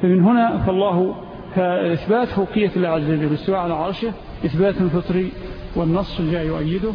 فمن هنا فالله فإثبات فوقية الله عز وجل. السواء على عرشه إثبات فطري والنص جاء يؤيده